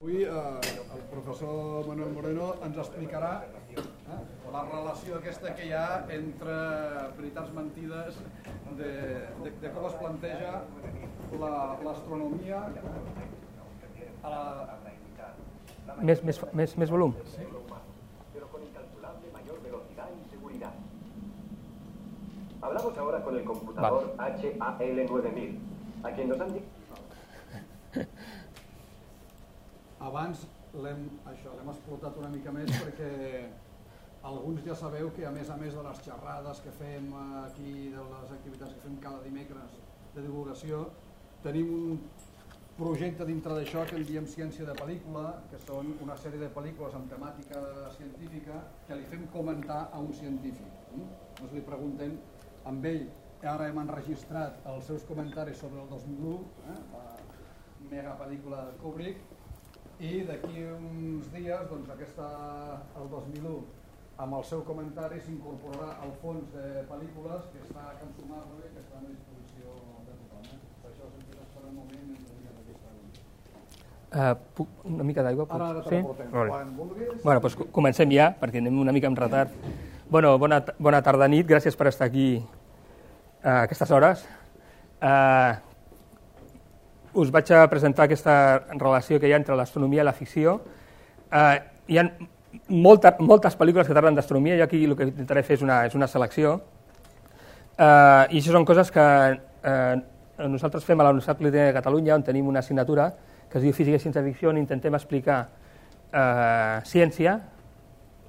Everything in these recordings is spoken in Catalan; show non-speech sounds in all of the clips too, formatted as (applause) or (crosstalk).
Avui eh, el professor Manuel Moreno ens explicarà eh, la relació aquesta que hi ha entre veritats mentides de, de, de com es planteja la- l'astronomia a la, Més, més, més, més volum. pero con incalculable mayor velocidad y seguridad. Hablamos ahora con el computador HAL9000, a quien nos han dicho... (laughs) abans l'hem explotat una mica més perquè alguns ja sabeu que a més a més de les xerrades que fem aquí, de les activitats que fem cada dimecres de divulgació, tenim un projecte dintre d'això que en diem ciència de pel·lícula, que són una sèrie de pel·lícules amb temàtica científica que li fem comentar a un científic. Mm? Ens li preguntem amb ell, ara hem enregistrat els seus comentaris sobre el 2001, eh? la mega pel·lícula de Kubrick, i d'aquí uns dies, doncs aquesta, el 2001, amb el seu comentari s'incorporarà al fons de pel·lícules que està consumable, que està a disposició de tothom. Eh? Per això hem esperar un moment mentre mirem aquesta pregunta. Uh, puc, una mica d'aigua? Ara, ara puc? bé. Quan vulguis. Bueno, doncs co- comencem ja, perquè anem una mica amb retard. Bueno, bona, bona tarda nit, gràcies per estar aquí a aquestes hores. Uh, us vaig a presentar aquesta relació que hi ha entre l'astronomia i la ficció. Uh, hi ha molta, moltes pel·lícules que parlen d'astronomia, jo aquí el que intentaré fer és una, és una selecció. Uh, I això són coses que uh, nosaltres fem a la Universitat Politècnica de Catalunya, on tenim una assignatura que es diu Física i Ciència-Ficció, on intentem explicar eh, ciència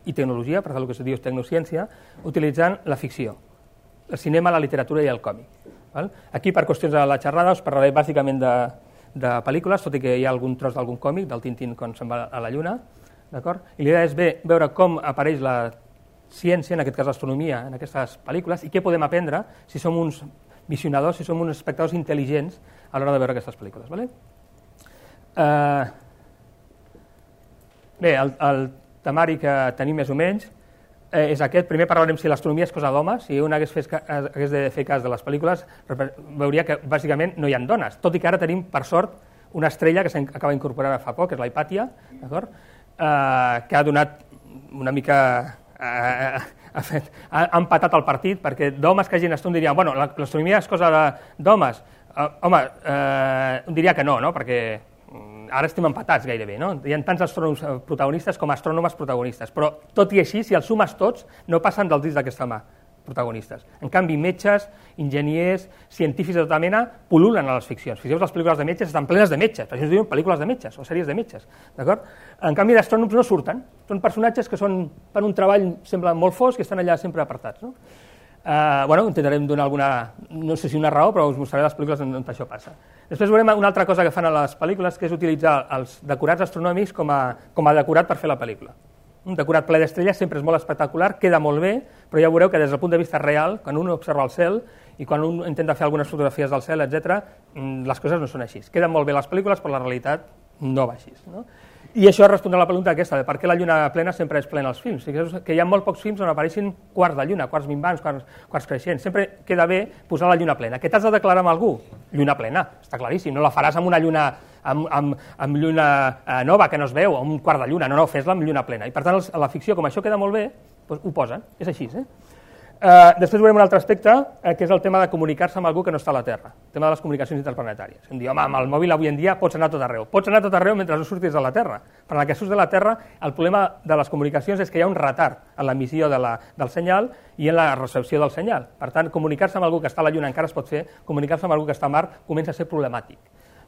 i tecnologia, per tant el que es diu tecnociència, utilitzant la ficció, el cinema, la literatura i el còmic. Val? Aquí, per qüestions de la xerrada, us parlaré bàsicament de, de pel·lícules, tot i que hi ha algun tros d'algun còmic, del Tintín quan se'n va a la Lluna, d'acord? I l'idea és bé, veure com apareix la ciència, en aquest cas l'astronomia, en aquestes pel·lícules, i què podem aprendre si som uns visionadors, si som uns espectadors intel·ligents a l'hora de veure aquestes pel·lícules. Vale? Uh, bé, el, el temari que tenim més o menys eh, és aquest. Primer parlarem si l'astronomia és cosa d'homes. Si un hagués, fet, hagués de fer cas de les pel·lícules, veuria que bàsicament no hi ha dones. Tot i que ara tenim, per sort, una estrella que s'acaba d'incorporar fa poc, que és la Hipàtia, d'acord? Eh, que ha donat una mica... Eh, (laughs) ha, fet, ha, empatat el partit, perquè d'homes que hagin estudi dirien bueno, la- l'astronomia és cosa d'homes. Eh, home, eh, diria que no, no? perquè ara estem empatats gairebé, no? Hi ha tants astrònoms eh, protagonistes com astrònomes protagonistes, però tot i així, si els sumes tots, no passen dels dits d'aquesta mà protagonistes. En canvi, metges, enginyers, científics de tota mena pul·lulen a les ficcions. Fixeu, les pel·lícules de metges estan plenes de metges, per això es diuen pel·lícules de metges o sèries de metges, d'acord? En canvi, d'astrònoms no surten, són personatges que són, fan un treball, sembla molt fosc, i estan allà sempre apartats, no? Uh, bueno, intentarem donar alguna, no sé si una raó, però us mostraré les pel·lícules on, on això passa. Després veurem una altra cosa que fan a les pel·lícules, que és utilitzar els decorats astronòmics com a, com a decorat per fer la pel·lícula. Un decorat ple d'estrelles sempre és molt espectacular, queda molt bé, però ja veureu que des del punt de vista real, quan un observa el cel i quan un intenta fer algunes fotografies del cel, etc, les coses no són així. Queden molt bé les pel·lícules, però la realitat no va així. No? I això respondrà a la pregunta aquesta, de per què la lluna plena sempre és plena als films. Fixeu que hi ha molt pocs films on apareixin quarts de lluna, quarts minvants, quarts, quarts creixents. Sempre queda bé posar la lluna plena. Que t'has de declarar amb algú? Lluna plena, està claríssim. No la faràs amb una lluna amb, amb, amb lluna eh, nova que no es veu, amb un quart de lluna, no, no, fes-la amb lluna plena. I per tant, la ficció, com això queda molt bé, doncs ho posen, és així. Eh? Uh, després veurem un altre aspecte, uh, que és el tema de comunicar-se amb algú que no està a la Terra, el tema de les comunicacions interplanetàries. Em diu, home, amb el mòbil avui en dia pots anar tot arreu. Pots anar tot arreu mentre no surtis de la Terra. Per la que surts de la Terra, el problema de les comunicacions és que hi ha un retard en l'emissió de la, del senyal i en la recepció del senyal. Per tant, comunicar-se amb algú que està a la Lluna encara es pot fer, comunicar-se amb algú que està a Mar comença a ser problemàtic.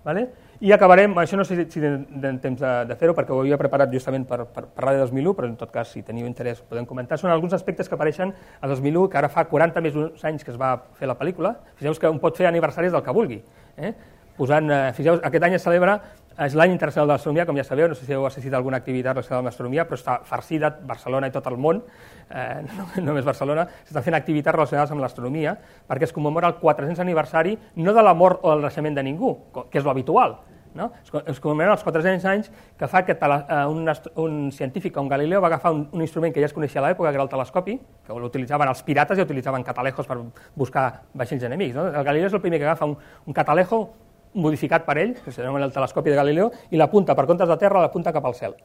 Vale? I acabarem, això no sé si, tindrem temps de, de fer-ho perquè ho havia preparat justament per, per parlar de 2001, però en tot cas, si teniu interès, podem comentar. Són alguns aspectes que apareixen a 2001, que ara fa 40 més uns anys que es va fer la pel·lícula. Fixeu que un pot fer aniversaris del que vulgui. Eh? Posant, eh, fixeu, aquest any es celebra, és l'any internacional de l'astronomia, com ja sabeu, no sé si heu assistit a alguna activitat relacionada amb l'astronomia, però està farcida Barcelona i tot el món, eh, no (laughs) només Barcelona, s'estan fent activitats relacionades amb l'astronomia, perquè es commemora el 400 aniversari no de la mort o del naixement de ningú, que és lo habitual, no? Es co- Es commemoren els 400 anys que fa que eh, un, un científic, un Galileo, va agafar un, un instrument que ja es coneixia a l'època, que era el telescopi, que l'utilitzaven els pirates i utilitzaven catalejos per buscar vaixells enemics. No? El Galileo és el primer que agafa un, un catalejo modificat per ell, que s'anomena el telescopi de Galileo, i l'apunta per comptes de terra, l'apunta cap al cel.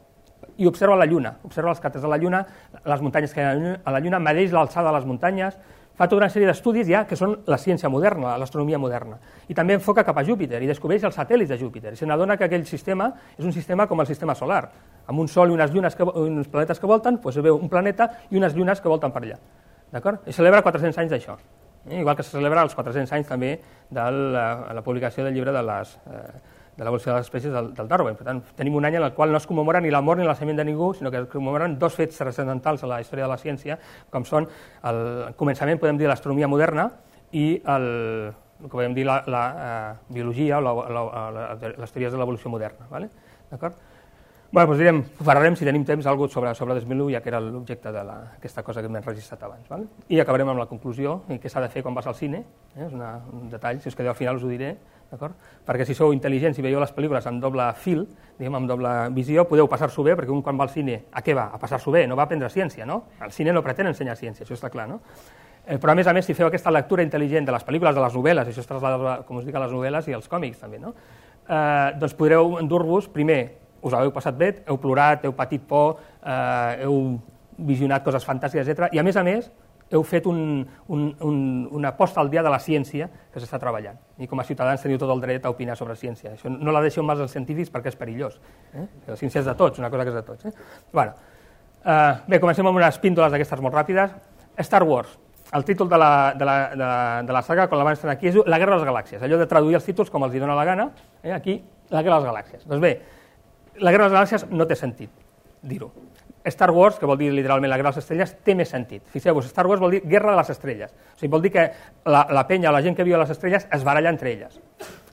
I observa la Lluna, observa els càters de la Lluna, les muntanyes que hi ha a la Lluna, medeix l'alçada de les muntanyes, fa tota una sèrie d'estudis ja que són la ciència moderna, l'astronomia moderna. I també enfoca cap a Júpiter i descobreix els satèl·lits de Júpiter. I se n'adona que aquell sistema és un sistema com el sistema solar, amb un sol i unes llunes que, uns planetes que volten, doncs veu un planeta i unes llunes que volten per allà. D'acord? I celebra 400 anys d'això. Eh? Igual que se celebra els 400 anys també de la, la publicació del llibre de les, eh, de l'evolució de les espècies del, del Darwin. Per tant, tenim un any en el qual no es commemora ni la mort ni la semen de ningú, sinó que es commemoren dos fets transcendentals a la història de la ciència, com són el començament, podem dir, l'astronomia moderna i el, el que podem dir la, la eh, biologia o la, les teories de l'evolució moderna. Vale? D'acord? Bueno, doncs direm, parlarem, si tenim temps, alguna sobre, sobre 2001, ja que era l'objecte d'aquesta cosa que hem enregistrat abans. Vale? I acabarem amb la conclusió, i què s'ha de fer quan vas al cine, eh? és una, un detall, si us quedeu al final us ho diré, perquè si sou intel·ligents i veieu les pel·lícules amb doble fil, diguem, amb doble visió, podeu passar-s'ho bé, perquè un quan va al cine, a què va? A passar-s'ho bé, no va a aprendre ciència, no? El cine no pretén ensenyar ciència, això està clar, no? Eh, però a més a més, si feu aquesta lectura intel·ligent de les pel·lícules, de les novel·les, això es trasllada, com us dic, a les novel·les i als còmics també, no? Eh, doncs podreu endur-vos, primer, us l'heu passat bé, heu plorat, heu patit por, eh, heu visionat coses fantàstiques, etc. I a més a més, heu fet un, un, un, una aposta al dia de la ciència que s'està treballant. I com a ciutadans teniu tot el dret a opinar sobre ciència. Això no la deixeu mals als científics perquè és perillós. Eh? La ciència és de tots, una cosa que és de tots. Eh? Bueno, eh, bé, comencem amb unes píndoles d'aquestes molt ràpides. Star Wars. El títol de la, de la, de la, de la saga, quan la van estrenar aquí, és La guerra de les galàxies. Allò de traduir els títols com els hi dona la gana. Eh? Aquí, La guerra de les galàxies. Doncs bé, La guerra de les galàxies no té sentit dir-ho. Star Wars, que vol dir literalment la guerra de les estrelles, té més sentit. Fixeu-vos, Star Wars vol dir guerra de les estrelles. O sigui, vol dir que la, la penya la gent que viu a les estrelles es baralla entre elles.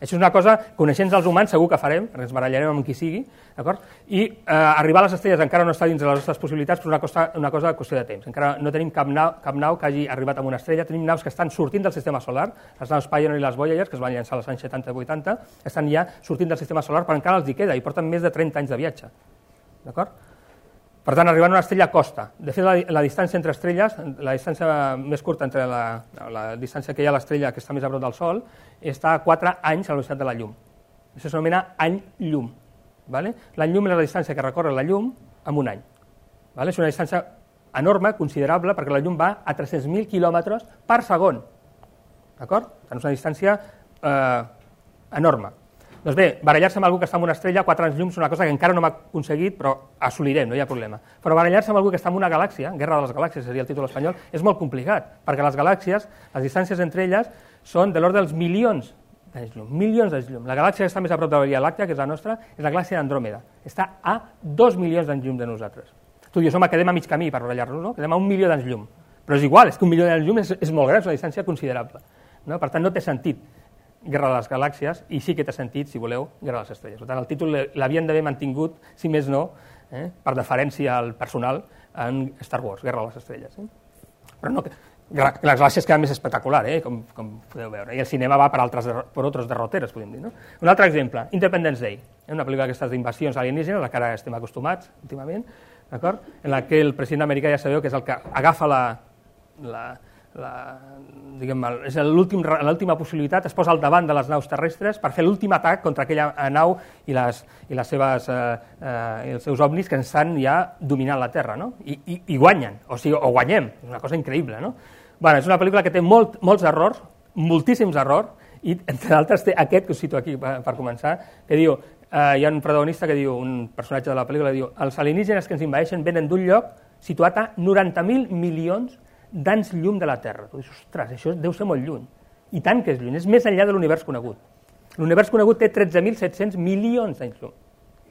Això és una cosa, coneixent els humans, segur que farem, ens barallarem amb qui sigui, d'acord? I eh, arribar a les estrelles encara no està dins de les nostres possibilitats, però una cosa, una cosa de qüestió de temps. Encara no tenim cap nau, cap nau que hagi arribat a una estrella, tenim naus que estan sortint del sistema solar, les naus Pioneer i les Voyager, que es van llançar als anys 70 i 80, estan ja sortint del sistema solar, però encara els hi queda, i porten més de 30 anys de viatge. D'acord? Per tant, arribant a una estrella costa. De fet, la, la distància entre estrelles, la distància més curta entre la, la distància que hi ha a l'estrella que està més a prop del Sol, està a 4 anys a la velocitat de la llum. Això s'anomena any-llum. Vale? L'any llum és la distància que recorre la llum en un any. Vale? És una distància enorme, considerable, perquè la llum va a 300.000 km per segon. D'acord? És una distància eh, enorme. Doncs bé, barallar-se amb algú que està en una estrella a quatre anys llum és una cosa que encara no m'ha aconseguit, però assolirem, no hi ha problema. Però barallar-se amb algú que està en una galàxia, Guerra de les Galàxies seria el títol espanyol, és molt complicat, perquè les galàxies, les distàncies entre elles, són de l'ordre dels milions d'anys llum, milions d'anys llum. La galàxia que està més a prop de la Via Làctea, que és la nostra, és la galàxia d'Andròmeda. Està a dos milions d'anys llum de nosaltres. Tu i jo som, quedem a mig camí per barallar-nos, no? Quedem a un milió d'anys llum. Però és igual, és que un milió d'anys llum és, és molt gran, és una distància considerable. No? Per tant, no té sentit Guerra de les Galàxies, i sí que té sentit, si voleu, Guerra de les Estrelles. Per tant, el títol l'havien d'haver mantingut, si més no, eh, per deferència al personal, en Star Wars, Guerra de les Estrelles. Eh? Però no, les galàxies queden més espectacular, eh, com, com podeu veure, i el cinema va per altres, per altres derroteres, podem dir. No? Un altre exemple, Independence Day, eh, una pel·lícula d'aquestes d'invasions alienígenes, a la que ara estem acostumats últimament, en la que el president americà ja sabeu que és el que agafa la, la, la, és l'última possibilitat, es posa al davant de les naus terrestres per fer l'últim atac contra aquella nau i, les, i les seves, eh, eh, els seus ovnis que estan ja dominant la Terra, no? I, i, i guanyen, o sigui, o guanyem, és una cosa increïble, no? Bueno, és una pel·lícula que té molt, molts errors, moltíssims errors, i entre d'altres té aquest que us cito aquí per, per començar, que diu, eh, hi ha un protagonista que diu, un personatge de la pel·lícula, diu, els alienígenes que ens invadeixen venen d'un lloc situat a 90.000 milions d'anys llum de la Terra. Tu dius, ostres, això deu ser molt lluny. I tant que és lluny, és més enllà de l'univers conegut. L'univers conegut té 13.700 milions d'anys llum.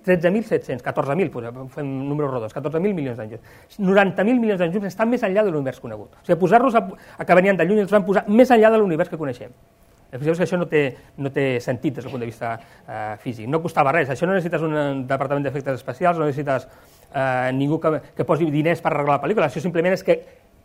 13.700, 14.000, fem números rodons, 14.000 milions d'anys llum. 90.000 milions d'anys llum estan més enllà de l'univers conegut. O sigui, posar-los a, a que venien de lluny els van posar més enllà de l'univers que coneixem. Fixeu que això no té, no té sentit des del punt de vista eh, físic. No costava res. Això no necessites un departament d'efectes especials, no necessites eh, ningú que, que posi diners per arreglar la pel·lícula. Això simplement és que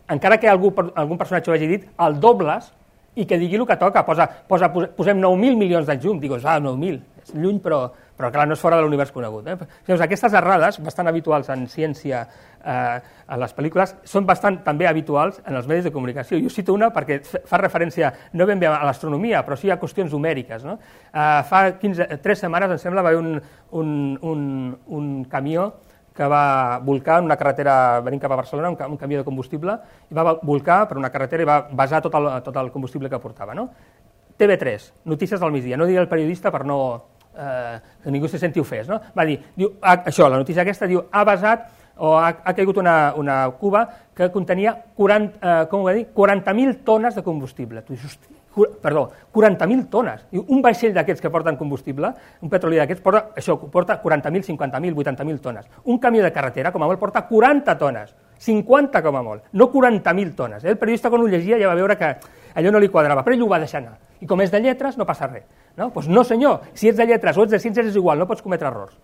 encara que algú, algun personatge ho hagi dit, el dobles i que digui el que toca. Posa, posa, posem 9.000 milions d'anys llum. Dius, ah, 9.000, és lluny però, però clar, no és fora de l'univers conegut. Eh? Llavors, aquestes errades, bastant habituals en ciència, eh, en les pel·lícules, són bastant també habituals en els medis de comunicació. Jo cito una perquè fa referència no ben bé a l'astronomia, però sí a qüestions numèriques. No? Eh, fa 15, 3 setmanes, em sembla, va haver un, un, un, un camió que va volcar en una carretera venint cap a Barcelona, un, un camió de combustible, i va volcar per una carretera i va basar tot el, tot el combustible que portava. No? TV3, notícies del migdia. No diré el periodista per no, eh, que ningú se senti ofès, no? va dir, diu, ah, això, la notícia aquesta diu, ha basat o ha, ha caigut una, una cuba que contenia 40, eh, com ho va dir, 40.000 tones de combustible. Tu dius, hosti, perdó, 40.000 tones. Un vaixell d'aquests que porten combustible, un petroli d'aquests, porta, això, porta 40.000, 50.000, 80.000 tones. Un camió de carretera, com a molt, porta 40 tones. 50 com a molt, no 40.000 tones. El periodista, quan ho llegia, ja va veure que allò no li quadrava, però ell ho va deixar anar. I com és de lletres, no passa res. No? Pues no, senyor, si ets de lletres o ets de ciències és igual, no pots cometre errors.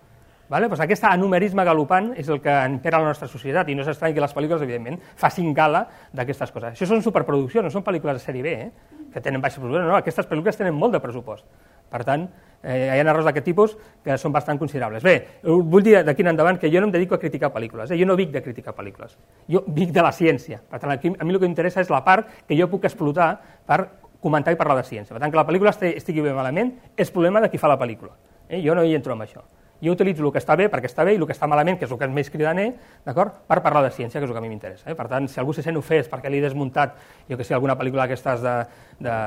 Vale? Pues aquest anumerisme galopant és el que impera la nostra societat i no és estrany que les pel·lícules, evidentment, facin gala d'aquestes coses. Això són superproduccions, no són pel·lícules de sèrie B, eh? que tenen baixa pressupost. No, aquestes pel·lícules tenen molt de pressupost. Per tant, eh, hi ha errors d'aquest tipus que són bastant considerables. Bé, vull dir d'aquí en endavant que jo no em dedico a criticar pel·lícules, eh? jo no vic de criticar pel·lícules, jo vic de la ciència. Per tant, aquí, a mi el que m'interessa és la part que jo puc explotar per comentar i parlar de ciència. Per tant, que la pel·lícula estigui bé malament és problema de qui fa la pel·lícula. Eh? Jo no hi entro amb això. Jo utilitzo el que està bé perquè està bé i el que està malament, que és el que és més cridaner, d'acord, per parlar de ciència, que és el que a mi m'interessa. Eh? Per tant, si algú se sent ofès perquè li he desmuntat, jo que sé, alguna pel·lícula d'aquestes de... de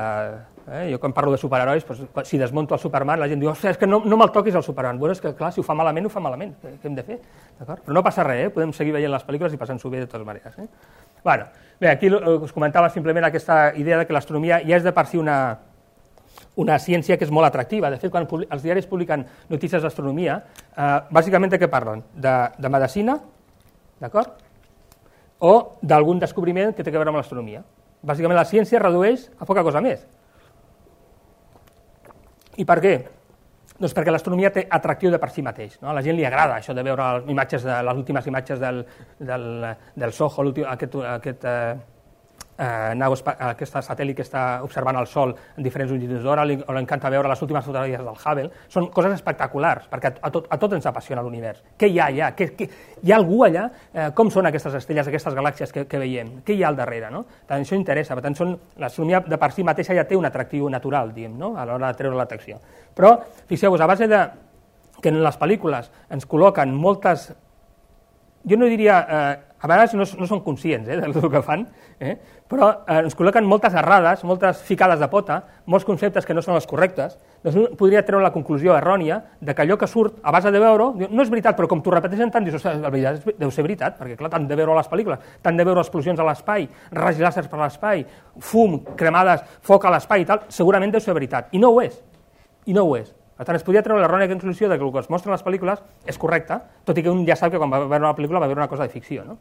eh? Jo quan parlo de superherois, doncs, si desmonto el Superman, la gent diu, és que no, no me'l toquis el Superman. Bueno, és que clar, si ho fa malament, ho fa malament. Què, què hem de fer? Però no passa res, eh? podem seguir veient les pel·lícules i passant-s'ho bé de totes maneres. Eh? Bueno, bé, aquí us comentava simplement aquesta idea de que l'astronomia ja és de per si una, una ciència que és molt atractiva. De fet, quan els diaris publiquen notícies d'astronomia, eh, bàsicament de què parlen? De, de medicina, d'acord? O d'algun descobriment que té a veure amb l'astronomia. Bàsicament la ciència redueix a poca cosa més. I per què? Doncs perquè l'astronomia té atractiu de per si mateix. No? A la gent li agrada això de veure imatges de, les últimes imatges del, del, del SOHO, aquest, aquest eh, eh, nau, aquest satèl·lit que està observant el Sol en diferents longituds d'hora, o l'encanta veure les últimes fotografies del Hubble. Són coses espectaculars, perquè a tot, a tot ens apassiona l'univers. Què hi ha allà? Què, què, hi ha algú allà? Eh, com són aquestes estrelles, aquestes galàxies que, que veiem? Què hi ha al darrere? No? Tant això interessa. Per tant, l'astronomia de per si mateixa ja té un atractiu natural, diguem, no? a l'hora de treure l'atracció. Però, fixeu-vos, a base de que en les pel·lícules ens col·loquen moltes... Jo no diria... Eh, a vegades no, no són conscients eh, del que fan, eh, però eh, ens col·loquen moltes errades, moltes ficades de pota, molts conceptes que no són els correctes, doncs podria treure la conclusió errònia de que allò que surt a base de veure no és veritat, però com t'ho repeteixen tant, dius, la veritat deu ser veritat, perquè clar, tant de veure les pel·lícules, tant de veure explosions a l'espai, rajos làsers per l'espai, fum, cremades, foc a l'espai i tal, segurament deu ser veritat. I no ho és i no ho és. Per tant, es podria treure l'errònia conclusió de que el que es mostra en les pel·lícules és correcte, tot i que un ja sap que quan va veure una pel·lícula va veure una cosa de ficció. No?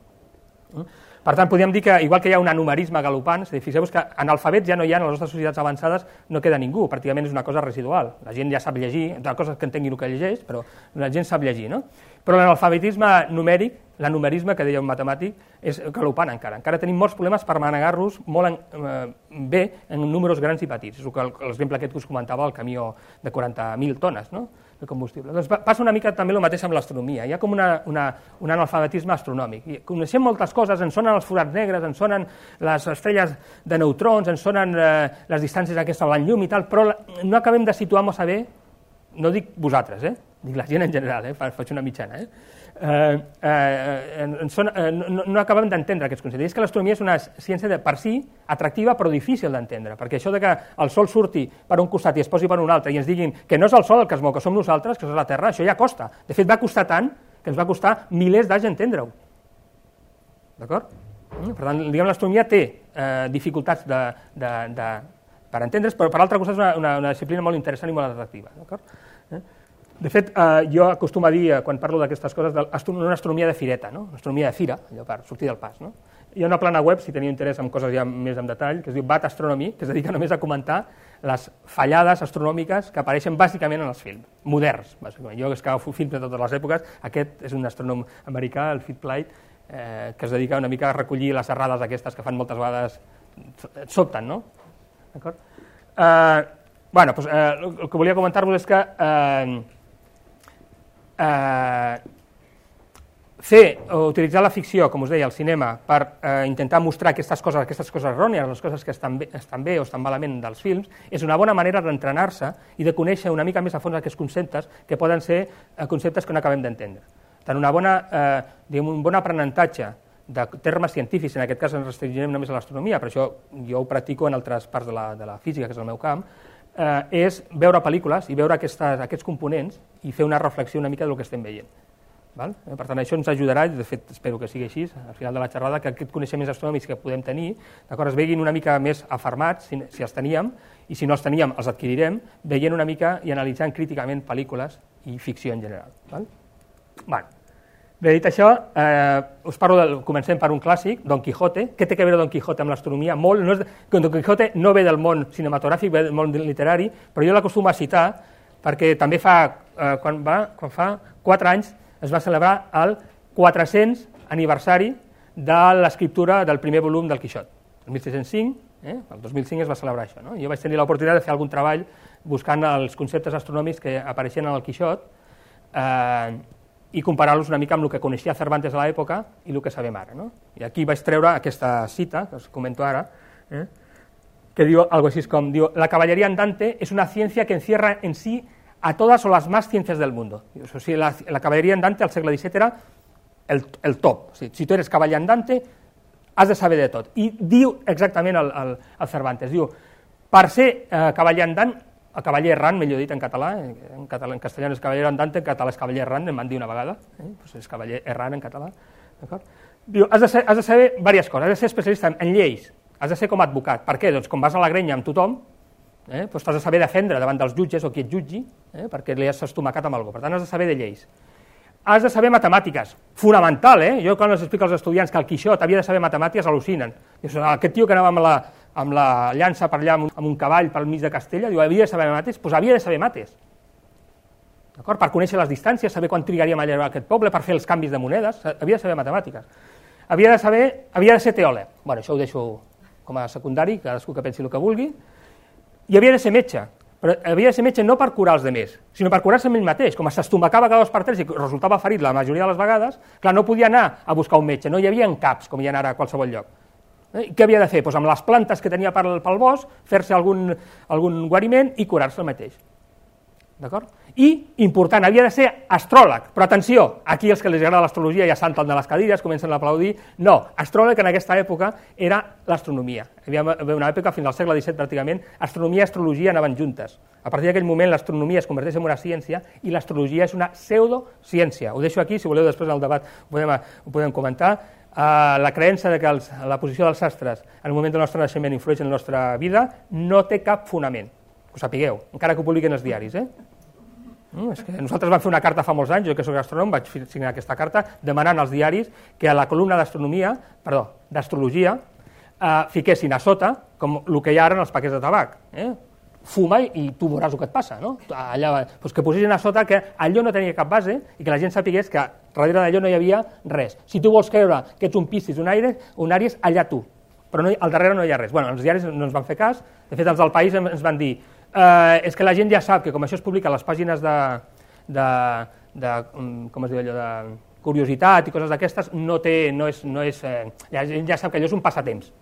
Mm? Per tant, podríem dir que, igual que hi ha un anumerisme galopant, dir, fixeu-vos que en alfabet ja no hi ha, en les nostres societats avançades no queda ningú, pràcticament és una cosa residual. La gent ja sap llegir, entre coses que entenguin el que llegeix, però la gent sap llegir, no? Però l'analfabetisme numèric, l'anumerisme que deia un matemàtic, és galopant encara. Encara tenim molts problemes per manegar-los molt en, eh, bé en números grans i petits. És l'exemple aquest que us comentava, el camió de 40.000 tones, no? de combustible. Doncs passa una mica també el mateix amb l'astronomia. Hi ha com una, una, un analfabetisme astronòmic. I coneixem moltes coses, ens sonen els forats negres, ens sonen les estrelles de neutrons, ens sonen eh, les distàncies aquestes de llum i tal, però no acabem de situar molt bé, no dic vosaltres, eh? Dic la gent en general, eh? faig una mitjana, eh? eh, eh, són, eh, no, no acabem d'entendre aquests conceptes. És que l'astronomia és una ciència de per si atractiva però difícil d'entendre, perquè això de que el Sol surti per un costat i es posi per un altre i ens diguin que no és el Sol el que es mou, que som nosaltres, que és la Terra, això ja costa. De fet, va costar tant que ens va costar milers d'anys entendre-ho. D'acord? Mm, per tant, diguem, l'astronomia té eh, dificultats de, de, de, per entendre's, però per altra cosa és una, una, una disciplina molt interessant i molt atractiva. D'acord? Eh? De fet, eh, jo acostumo a dir, eh, quan parlo d'aquestes coses, de una astronomia de fireta, no? una astronomia de fira, allò per sortir del pas. No? Hi ha una plana web, si teniu interès en coses ja més en detall, que es diu Bat Astronomy, que es dedica només a comentar les fallades astronòmiques que apareixen bàsicament en els films, moderns. Bàsicament. Jo que agafo films de totes les èpoques, aquest és un astrònom americà, el Fit Plight, eh, que es dedica una mica a recollir les errades aquestes que fan moltes vegades, et sobten, no? D'acord? Eh, bueno, doncs, eh, el que volia comentar-vos és que eh, eh, fer o utilitzar la ficció, com us deia, el cinema, per eh, intentar mostrar aquestes coses, aquestes coses errònies, les coses que estan bé, estan bé o estan malament dels films, és una bona manera d'entrenar-se i de conèixer una mica més a fons aquests conceptes que poden ser eh, conceptes que no acabem d'entendre. Tant una bona, eh, diguem, un bon aprenentatge de termes científics, en aquest cas ens restringirem només a l'astronomia, però això jo ho practico en altres parts de la, de la física, que és el meu camp, eh, és veure pel·lícules i veure aquestes, aquests components i fer una reflexió una mica del que estem veient. Val? Per tant, això ens ajudarà, de fet espero que sigui així, al final de la xerrada, que aquests coneixements astronòmics que podem tenir es veguin una mica més afermats, si, si els teníem, i si no els teníem, els adquirirem, veient una mica i analitzant críticament pel·lícules i ficció en general. Val? Bueno, Bé, dit això, eh, us parlo del, comencem per un clàssic, Don Quijote. Què té a veure Don Quijote amb l'astronomia? Molt, no és, Don Quijote no ve del món cinematogràfic, ve del món literari, però jo l'acostumo a citar perquè també fa, eh, quan, va, quan fa 4 anys es va celebrar el 400 aniversari de l'escriptura del primer volum del Quixot. El 1605, eh, el 2005 es va celebrar això. No? Jo vaig tenir l'oportunitat de fer algun treball buscant els conceptes astronòmics que apareixien en el Quixot eh, i comparar-los una mica amb el que coneixia Cervantes a l'època i el que sabem ara. No? I aquí vaig treure aquesta cita, que us comento ara, eh, que diu algo així com, diu, la caballería andante es una ciencia que encierra en sí a todas o las más ciencias del mundo. O sigui, la, la caballeria andante al segle XVII era el, el top. O sigui, si tu eres cavaller andante, has de saber de tot. I diu exactament el, el, el Cervantes, diu, per ser eh, cavaller andant, el cavaller errant, millor dit en català, en, català, en castellà és cavaller andante, en català és cavaller errant, em van dir una vegada, eh? pues és cavaller errant en català, Diu, has de, ser, has de saber diverses coses, has de ser especialista en, en lleis, has de ser com a advocat. Per què? Doncs com vas a la grenya amb tothom, eh? doncs t'has de saber defendre davant dels jutges o qui et jutgi, eh? perquè li has estomacat amb alguna Per tant, has de saber de lleis. Has de saber matemàtiques, fonamental, eh? Jo quan els explico als estudiants que el Quixot havia de saber matemàtiques al·lucinen. Dius, ah, aquest tio que anava amb la, amb la llança per allà, amb un, amb un cavall pel mig de Castella, diu, havia de saber mates? Doncs pues havia de saber mates. D'acord? Per conèixer les distàncies, saber quan trigaríem a llevar aquest poble, per fer els canvis de monedes, havia de saber matemàtiques. Havia de saber, havia de ser teòleg. Bueno, això ho deixo com a secundari, cadascú que pensi el que vulgui, i havia de ser metge, però havia de ser metge no per curar els demés, sinó per curar-se ell mateix. Com s'estomacava cada dos per tres i resultava ferit la majoria de les vegades, clar, no podia anar a buscar un metge, no hi havia caps, com hi ha ara a qualsevol lloc. Eh? Què havia de fer? Pues amb les plantes que tenia pel, pel bosc, fer-se algun, algun guariment i curar-se el mateix. D'acord? I, important, havia de ser astròleg, però atenció, aquí els que els agrada l'astrologia ja salten de les cadires, comencen a aplaudir, no, astròleg en aquesta època era l'astronomia. Hi havia una època, fins al segle XVII pràcticament, astronomia i astrologia anaven juntes. A partir d'aquell moment l'astronomia es converteix en una ciència i l'astrologia és una pseudociència. Ho deixo aquí, si voleu després en el debat ho podem, ho podem comentar. Uh, la creença de que els, la posició dels astres en el moment del nostre naixement influeix en la nostra vida no té cap fonament, ho sapigueu, encara que ho publiquen els diaris. Eh? No, és que nosaltres vam fer una carta fa molts anys, jo que sóc astrònom vaig signar aquesta carta demanant als diaris que a la columna d'astronomia, perdó, d'astrologia, eh, fiquessin a sota com el que hi ha ara en els paquets de tabac. Eh? Fuma i tu veuràs el que et passa. No? Allà, doncs que posessin a sota que allò no tenia cap base i que la gent sapigués que darrere d'allò no hi havia res. Si tu vols creure que ets un Piscis, un Aires, un Aries, allà tu. Però no, al darrere no hi ha res. Bueno, els diaris no ens van fer cas, de fet els del país ens van dir eh, és que la gent ja sap que com això es publica a les pàgines de, de, de mm, com es diu allò, de curiositat i coses d'aquestes, no té, no és, no és, eh, la gent ja sap que allò és un passatemps.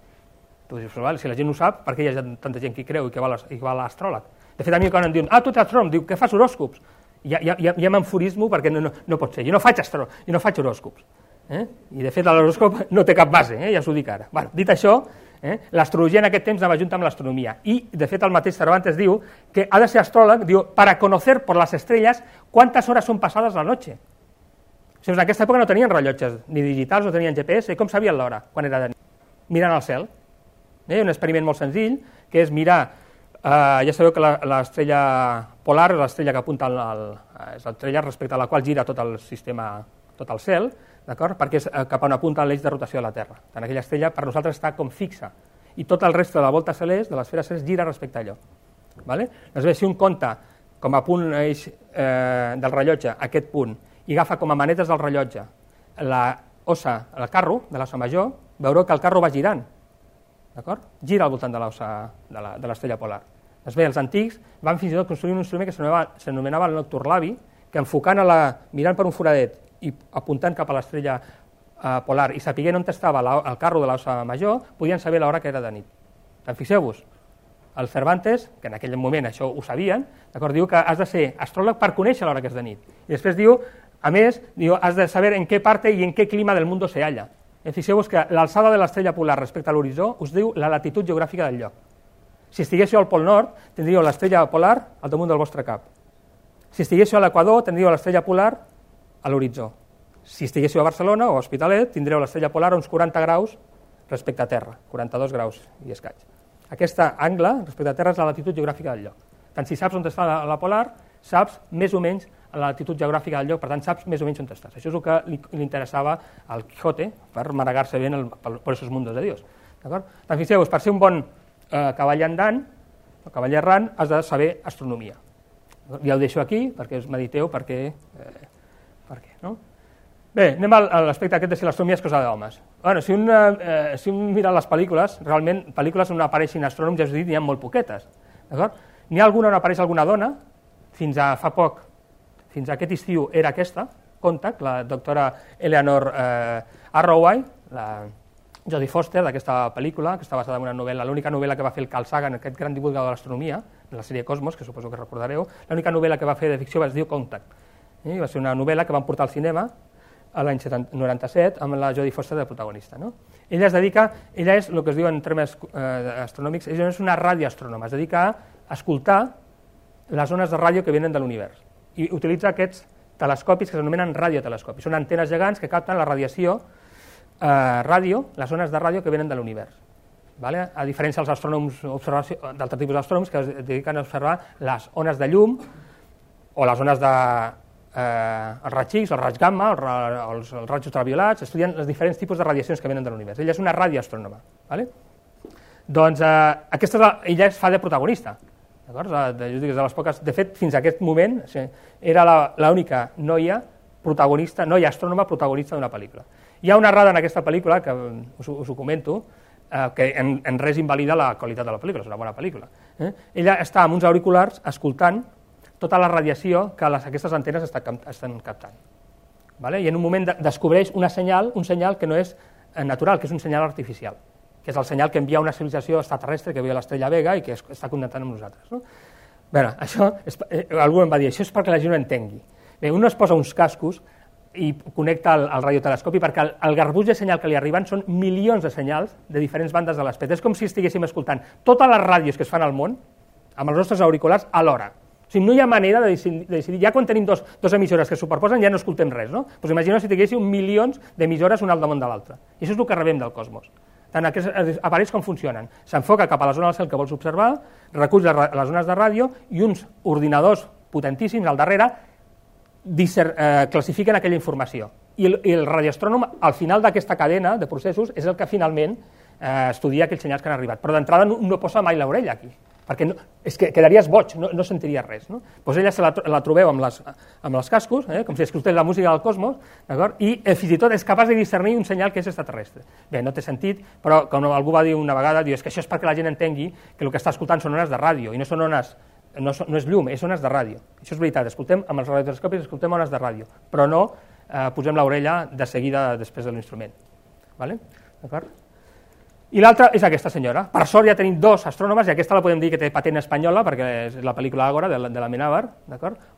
Tu dius, val, si la gent ho sap, per què hi ha tanta gent que hi creu i que va a l'astròleg? De fet, a mi quan em diuen, ah, tu ets astròleg, diu, què fas horòscops? Ja, ja, ja, ja m'enfurismo perquè no, no, no pot ser, jo no faig astròleg, jo no faig horòscops. Eh? I de fet l'horòscop no té cap base, eh? ja us ho dic ara. Bueno, dit això, Eh? L'astrologia en aquest temps anava junt amb l'astronomia. I, de fet, el mateix Cervantes diu que ha de ser astròleg, diu, para conocer por las estrellas quantes hores són passades la noche. O sigui, en aquesta època no tenien rellotges, ni digitals, no tenien GPS, com sabien l'hora quan era de nit? Mirant al cel. Eh? Un experiment molt senzill, que és mirar, eh, ja sabeu que l'estrella polar és l'estrella que apunta al, al, és l'estrella respecte a la qual gira tot el sistema, tot el cel, d'acord? perquè és eh, cap on apunta l'eix de rotació de la Terra. Tant aquella estrella per nosaltres està com fixa i tot el reste de la volta celest, de l'esfera celest, gira respecte a allò. Vale? Doncs bé, si un compta com a punt eix eh, del rellotge aquest punt i agafa com a manetes del rellotge la ossa, el carro de l'ossa major, veureu que el carro va girant. D'acord? Gira al voltant de l'estrella polar. Doncs bé, els antics van fins i tot construir un instrument que s'anomenava el nocturlavi, que enfocant a la, mirant per un foradet i apuntant cap a l'estrella eh, polar i sapiguent on estava la, el carro de l'ossa major, podien saber l'hora que era de nit. En fixeu-vos, el Cervantes, que en aquell moment això ho sabien, diu que has de ser astròleg per conèixer l'hora que és de nit. I després diu, a més, diu, has de saber en què parte i en què clima del món se halla. Eh, Fixeu-vos que l'alçada de l'estrella polar respecte a l'horitzó us diu la latitud geogràfica del lloc. Si estiguéssiu al Pol Nord, tindríeu l'estrella polar al damunt del vostre cap. Si estiguéssiu a l'Equador, tindríeu l'estrella polar a l'horitzó. Si estiguéssiu a Barcelona o a Hospitalet, tindreu l'estrella polar a uns 40 graus respecte a terra, 42 graus i escaig. Aquesta angle respecte a terra és la latitud geogràfica del lloc. Tant si saps on està la, la polar, saps més o menys la latitud geogràfica del lloc, per tant saps més o menys on estàs. Això és el que li, li interessava al Quijote per manegar-se bé per, per esos mundos de Dios. Doncs fixeu-vos, per ser un bon eh, cavall andant, o cavall errant, has de saber astronomia. Ja ho deixo aquí perquè us mediteu perquè... Eh, per què, no? Bé, anem a l'aspecte aquest de si l'astronomia és cosa d'homes. Bueno, si eh, si un mira les pel·lícules, realment, pel·lícules on apareixin astrònoms, ja us he dit, n'hi ha molt poquetes. N'hi ha alguna on apareix alguna dona, fins a fa poc, fins aquest estiu era aquesta, Contact, la doctora Eleanor eh, Arroway, la Jodie Foster, d'aquesta pel·lícula, que està basada en una novel·la, l'única novel·la que va fer el Carl Sagan, aquest gran divulgador de l'astronomia, de la sèrie Cosmos, que suposo que recordareu, l'única novel·la que va fer de ficció es diu Contact. Eh? Va ser una novel·la que van portar al cinema a l'any 97 amb la Jodie Foster de protagonista. No? Ella es dedica, ella és el que es diu en termes eh, astronòmics, ella és una radioastrònoma, es dedica a escoltar les ones de ràdio que venen de l'univers i utilitza aquests telescopis que s'anomenen radiotelescopis. Són antenes gegants que capten la radiació eh, ràdio, les ones de ràdio que venen de l'univers. Vale? A diferència dels astrònoms d'altres tipus d'astrònoms que es dediquen a observar les ones de llum o les ones de eh, els raigs X, el raig gamma, els, els raigs ultraviolats, estudien els diferents tipus de radiacions que venen de l'univers. Ella és una radioastrònoma. Vale? Doncs eh, aquesta ella es fa de protagonista. D'acord? De, de, de, les poques, de fet, fins a aquest moment o sigui, era l'única noia protagonista, noia astrònoma protagonista d'una pel·lícula. Hi ha una errada en aquesta pel·lícula, que us, us ho comento, eh, que en, en res invalida la qualitat de la pel·lícula, és una bona pel·lícula. Eh? Ella està amb uns auriculars escoltant tota la radiació que les, aquestes antenes estan, estan captant. Vale? I en un moment de, descobreix una senyal, un senyal que no és eh, natural, que és un senyal artificial, que és el senyal que envia una civilització extraterrestre que ve a l'estrella Vega i que es, està connectant amb nosaltres. No? Bé, això, és, eh, algú em va dir, això és perquè la gent ho entengui. Bé, un es posa uns cascos i connecta el, el radiotelescopi perquè el, el garbuix de senyal que li arriben són milions de senyals de diferents bandes de l'espectre. És com si estiguéssim escoltant totes les ràdios que es fan al món amb els nostres auriculars alhora. O sigui, no hi ha manera de decidir, de decidir. ja quan tenim dos, dos emissores que superposen ja no escoltem res, no? Pues imagineu si tinguéssim milions d'emissores un al damunt de l'altre. I això és el que rebem del cosmos. Tant aquests aparells com funcionen. S'enfoca cap a la zona del cel que vols observar, recull les, zones de ràdio i uns ordinadors potentíssims al darrere disser, eh, classifiquen aquella informació. I el, el radioastrònom, al final d'aquesta cadena de processos, és el que finalment eh, estudia aquells senyals que han arribat. Però d'entrada no, no posa mai l'orella aquí, perquè no, és que quedaries boig, no, no sentiries res. No? Pues ella se la, la trobeu amb, les, amb els cascos, eh, com si escoltés la música del cosmos, i eh, fins i tot és capaç de discernir un senyal que és extraterrestre. Bé, no té sentit, però com algú va dir una vegada, diu, és que això és perquè la gent entengui que el que està escoltant són ones de ràdio i no són ones no, no és llum, és ones de ràdio. Això és veritat, escoltem amb els radiotelescopis escoltem ones de ràdio, però no eh, posem l'orella de seguida després de l'instrument. Vale? D'acord? I l'altra és aquesta senyora. Per sort ja tenim dos astrònomes, i aquesta la podem dir que té patent espanyola, perquè és la pel·lícula Ágora, de la, de la Menábar,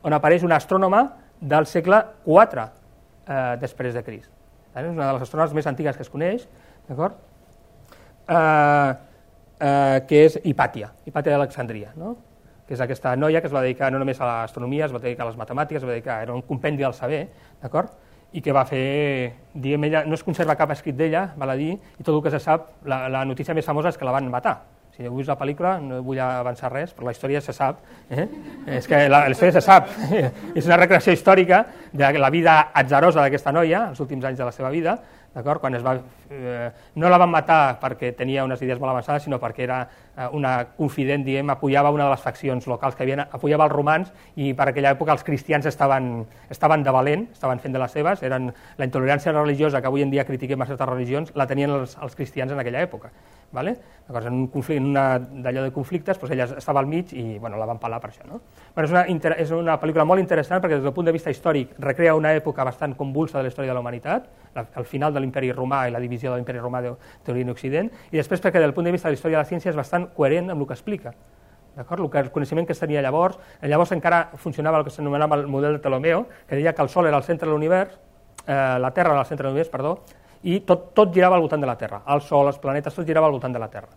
on apareix una astrònoma del segle IV eh, després de Crist. És una de les astrònomes més antigues que es coneix, d'acord? Eh, eh, que és Hipàtia, Hipàtia d'Alexandria, no? que és aquesta noia que es va dedicar no només a l'astronomia, es va dedicar a les matemàtiques, es va dedicar, era un compendi del saber, d'acord? I que va fer, diguem, ella, no es conserva cap escrit d'ella, val a dir, i tot el que se sap, la, la notícia més famosa és que la van matar. Si heu vist la pel·lícula, no vull avançar res, però la història se sap. Eh? És que la, la història se sap. (laughs) és una recreació històrica de la vida atzarosa d'aquesta noia, els últims anys de la seva vida, d'acord? Quan es va, eh, no la van matar perquè tenia unes idees molt avançades, sinó perquè era una confident, diem, apoyava una de les faccions locals que havien, apoyava els romans i per aquella època els cristians estaven, estaven de valent, estaven fent de les seves, eren la intolerància religiosa que avui en dia critiquem a certes religions, la tenien els, els cristians en aquella època. Vale? Llavors, en, un conflicte, en una d'allò de conflictes, doncs ella estava al mig i bueno, la van pelar per això. No? Bueno, és, una, és una pel·lícula molt interessant perquè des del punt de vista històric recrea una època bastant convulsa de la història de la humanitat, al final de l'imperi romà i la divisió de l'imperi romà d'Orient i Occident, i després perquè del punt de vista de la història de la ciència és bastant coherent amb el que explica. D'acord? El, que, el coneixement que es tenia llavors, llavors encara funcionava el que s'anomenava el model de Ptolomeo, que deia que el Sol era el centre de l'univers, eh, la Terra era el centre de l'univers, perdó, i tot, tot girava al voltant de la Terra. El Sol, els planetes, tot girava al voltant de la Terra.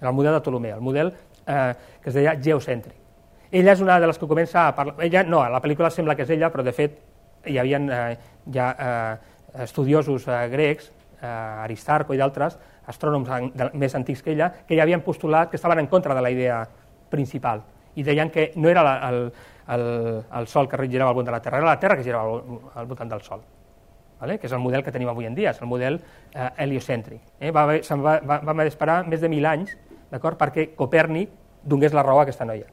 Era el model de Ptolomeo, el model eh, que es deia geocèntric. Ella és una de les que comença a parlar... Ella, no, la pel·lícula sembla que és ella, però de fet hi havia eh, ja eh, estudiosos eh, grecs, eh, Aristarco i d'altres, astrònoms més antics que ella, que ja havien postulat que estaven en contra de la idea principal i deien que no era la, el, el, el Sol que girava al voltant de la Terra, era la Terra que girava al, al voltant del Sol, vale? que és el model que tenim avui en dia, és el model eh, heliocèntric. Eh? Va, haver, va, va, vam esperar més de mil anys perquè Copèrnic donés la raó a aquesta noia.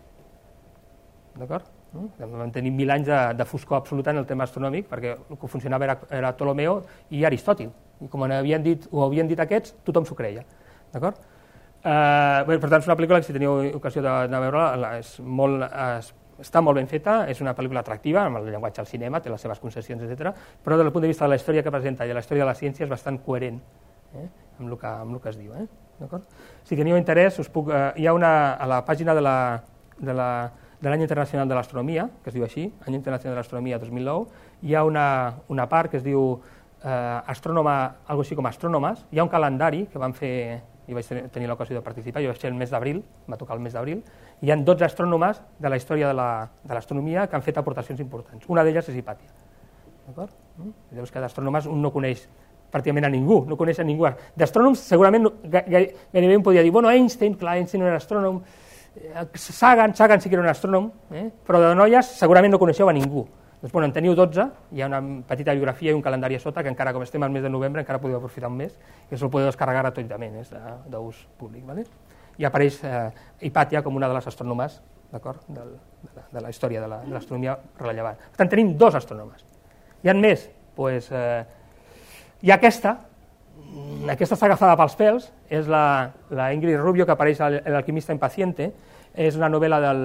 D'acord? Vam tenir mil anys de, de foscor absoluta en el tema astronòmic, perquè el que funcionava era, era Ptolomeo i Aristòtil. I com havien dit, ho havien dit aquests, tothom s'ho creia. D'acord? Eh, bé, per tant, és una pel·lícula que si teniu ocasió de, de veure-la, és molt, es, està molt ben feta, és una pel·lícula atractiva, amb el llenguatge al cinema, té les seves concessions, etc. però del punt de vista de la història que presenta i de la història de la ciència és bastant coherent eh, amb, el que, amb el que es diu. Eh? Si teniu interès, us puc, eh, hi ha una, a la pàgina de la, de la de l'any internacional de l'astronomia, que es diu així, any internacional de l'astronomia 2009, hi ha una, una part que es diu eh, astrònoma, algo així com astrònomes, hi ha un calendari que van fer, i vaig tenir l'ocasió de participar, jo vaig ser el mes d'abril, va tocar el mes d'abril, hi ha 12 astrònomes de la història de l'astronomia la, que han fet aportacions importants. Una d'elles és Hipàtia. D'acord? Mm? Llavors que d'astrònomes un no coneix pràcticament a ningú, no coneix a ningú. D'astrònoms segurament gairebé un podia dir, bueno, Einstein, clar, Einstein no era astrònom, Sagan, Sagan sí que era un astrònom, eh? però de noies segurament no coneixeu a ningú. Doncs, bueno, en teniu 12, hi ha una petita biografia i un calendari a sota, que encara com estem al mes de novembre encara podeu aprofitar un mes, que se'l podeu descarregar gratuïtament, és d'ús públic. Vale? I apareix eh, Hipàtia com una de les astrònomes d'acord de, de la història de l'astronomia la, rellevant. Per tant, tenim dos astrònomes. Hi ha més? Pues, eh, hi ha aquesta, aquesta està agafada pels pèls, és la, la Ingrid Rubio que apareix a l'alquimista impaciente, és una novel·la del,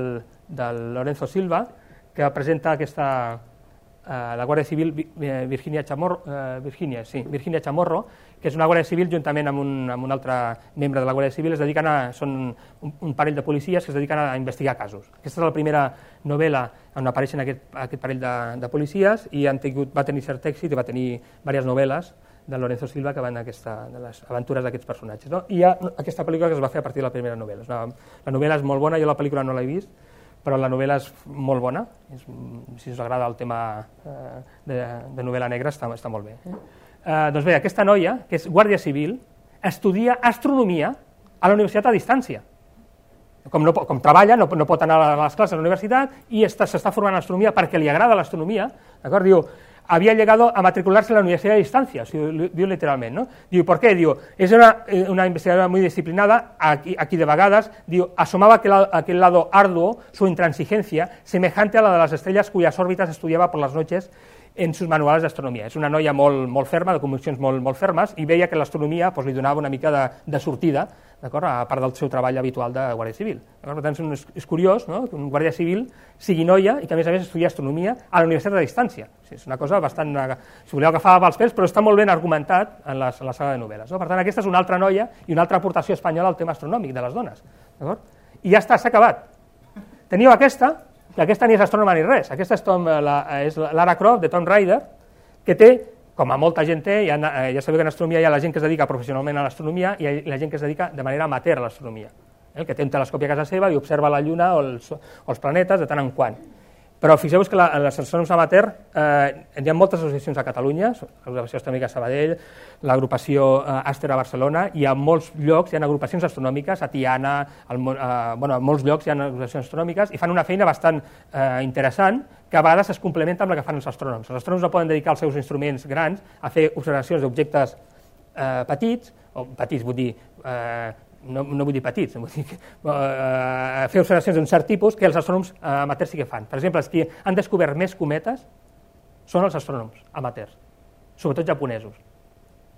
del Lorenzo Silva que presenta aquesta, eh, la Guàrdia Civil eh, Virginia Chamorro, eh, Virginia, sí, Virginia Chamorro, que és una Guàrdia Civil juntament amb un, amb un altre membre de la Guàrdia Civil, es dediquen a, són un, un parell de policies que es dediquen a investigar casos. Aquesta és la primera novel·la on apareixen aquest, aquest parell de, de policies i han tingut, va tenir cert èxit i va tenir diverses novel·les de Lorenzo Silva que van aquesta, de les aventures d'aquests personatges. No? I hi ha aquesta pel·lícula que es va fer a partir de la primera novel·la. Una, la novel·la és molt bona, jo la pel·lícula no l'he vist, però la novel·la és molt bona. És, si us agrada el tema eh, de, de novel·la negra, està, està molt bé. Eh? Eh, doncs bé, aquesta noia, que és guàrdia civil, estudia astronomia a la universitat a distància. Com, no, com treballa, no, no pot anar a les classes a la universitat i s'està formant en astronomia perquè li agrada l'astronomia? Diu, había llegado a matricularse en la Universidad de Distancia, dio literalmente, ¿no? Digo, ¿por qué? Digo, es una, eh, una investigadora muy disciplinada, aquí, aquí de vagadas, digo, asomaba aquel, aquel lado arduo, su intransigencia, semejante a la de las estrellas cuyas órbitas estudiaba por las noches en sus manuals d'astronomia. És una noia molt, molt ferma, de conviccions molt, molt fermes, i veia que l'astronomia doncs, li donava una mica de, de sortida, a part del seu treball habitual de Guàrdia Civil. Per tant, és, és curiós no? que un guàrdia civil sigui noia i que, a més a més, estudia astronomia a la Universitat de Distància. O sigui, és una cosa bastant... Si voleu agafar pels pèls, però està molt ben argumentat en la, en la saga de novel·les. No? Per tant, aquesta és una altra noia i una altra aportació espanyola al tema astronòmic de les dones. I ja està, s'ha acabat. Teniu aquesta, que aquesta ni és astrònoma ni res, aquesta és, Tom, la, és Lara Croft de Tom Ryder, que té, com a molta gent té, ja, eh, ja sabeu que en astronomia hi ha la gent que es dedica professionalment a l'astronomia i la gent que es dedica de manera amateur a l'astronomia. El que té un telescopi a casa seva i observa la Lluna o els, o els planetes de tant en quant. Però fixeu-vos que la, les astrònoms amateur, eh, hi ha moltes associacions a Catalunya, l'agrupació astronòmica Sabadell, l'agrupació eh, Aster a Barcelona, i a molts llocs hi ha agrupacions astronòmiques, a Tiana, al, eh, bueno, a molts llocs hi ha agrupacions astronòmiques, i fan una feina bastant eh, interessant, que a vegades es complementa amb la que fan els astrònoms. Els astrònoms no poden dedicar els seus instruments grans a fer observacions d'objectes eh, petits, o petits vull dir, eh, no, no vull dir petits, vull dir, uh, fer observacions d'un cert tipus que els astrònoms uh, amateurs sí que fan. Per exemple, els que han descobert més cometes són els astrònoms amateurs, sobretot japonesos.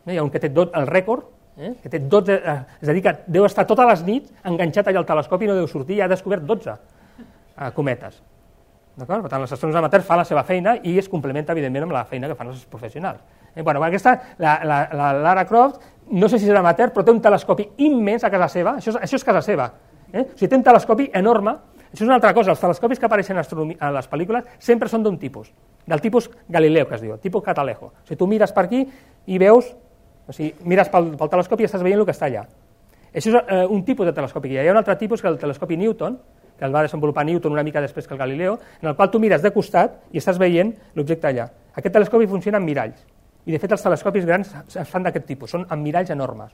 Eh, hi ha un que té tot el rècord, eh, que té 12, eh, dir, que deu estar totes les nits enganxat allà al telescopi i no deu sortir i ha descobert 12 eh, cometes. Per tant, els astrònoms amateurs fan la seva feina i es complementa, evidentment, amb la feina que fan els professionals. Eh, bueno, aquesta, la, la, la Lara Croft, no sé si és amateur, però té un telescopi immens a casa seva, això és, això és casa seva. Eh? O sigui, té un telescopi enorme, això és una altra cosa, els telescopis que apareixen a les pel·lícules sempre són d'un tipus, del tipus Galileo, que es diu, tipus Catalejo. O sigui, tu mires per aquí i veus, o sigui, mires pel, pel telescopi i estàs veient el que està allà. Això és eh, un tipus de telescopi que hi ha. Hi ha un altre tipus, que el telescopi Newton, que el va desenvolupar Newton una mica després que el Galileo, en el qual tu mires de costat i estàs veient l'objecte allà. Aquest telescopi funciona amb miralls. I de fet els telescopis grans es fan d'aquest tipus, són amb miralls enormes.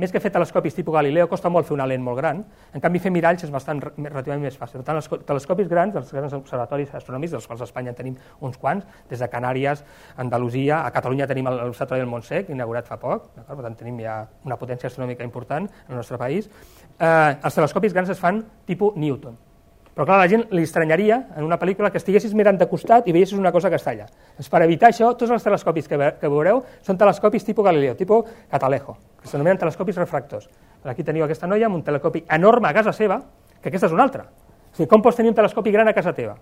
Més que fer telescopis tipus Galileo, costa molt fer una lent molt gran, en canvi fer miralls és bastant relativament més fàcil. Per tant, els telescopis grans, els grans observatoris astronòmics, dels quals a Espanya tenim uns quants, des de Canàries, Andalusia, a Catalunya tenim l'Observatori del Montsec, inaugurat fa poc, per tant tenim ja una potència astronòmica important en el nostre país. Eh, els telescopis grans es fan tipus Newton, però clar, la gent li estranyaria en una pel·lícula que estiguessis mirant de costat i veiessis una cosa que està allà. Doncs per evitar això, tots els telescopis que, ve que veureu són telescopis tipus Galileo, tipus Catalejo, que s'anomenen telescopis refractors. Aquí teniu aquesta noia amb un telescopi enorme a casa seva, que aquesta és una altra. O sigui, com pots tenir un telescopi gran a casa teva?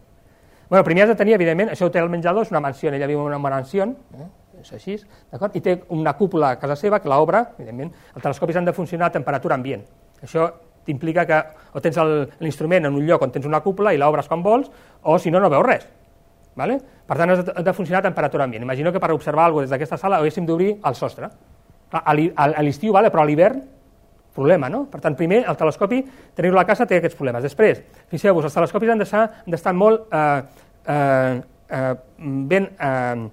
Bueno, primer has de tenir, evidentment, això ho té el menjador, és una mansió, ella viu en una mansió, eh? és així, d'acord? I té una cúpula a casa seva que l'obra, evidentment, els telescopis han de funcionar a temperatura ambient. Això t'implica que o tens l'instrument en un lloc on tens una cúpula i l'obres quan vols, o si no, no veus res. Vale? Per tant, has de, de funcionar a temperatura ambient. Imagino que per observar alguna des d'aquesta sala haguéssim d'obrir el sostre. A l'estiu, vale, però a l'hivern, problema, no? Per tant, primer, el telescopi, tenir-lo a casa té aquests problemes. Després, fixeu-vos, els telescopis han d'estar molt eh, eh, eh, ben eh,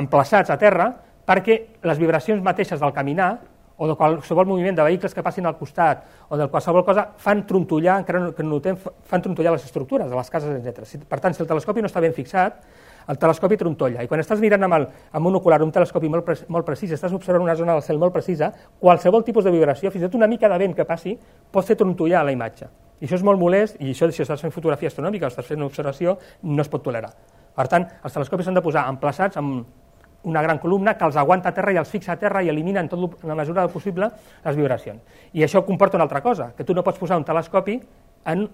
emplaçats a terra perquè les vibracions mateixes del caminar o de qualsevol moviment de vehicles que passin al costat o de qualsevol cosa fan trontollar, encara no, que notem, fan trontollar les estructures de les cases, etc. Per tant, si el telescopi no està ben fixat, el telescopi trontolla. I quan estàs mirant amb, el, amb un ocular, un telescopi molt, pre molt precís, estàs observant una zona del cel molt precisa, qualsevol tipus de vibració, fins i tot una mica de vent que passi, pot fer trontollar la imatge. I això és molt molest, i això, si estàs fent fotografia astronòmica o estàs fent una observació, no es pot tolerar. Per tant, els telescopis s'han de posar emplaçats amb una gran columna que els aguanta a terra i els fixa a terra i elimina en, tot, en la mesura del possible les vibracions. I això comporta una altra cosa, que tu no pots posar un telescopi en,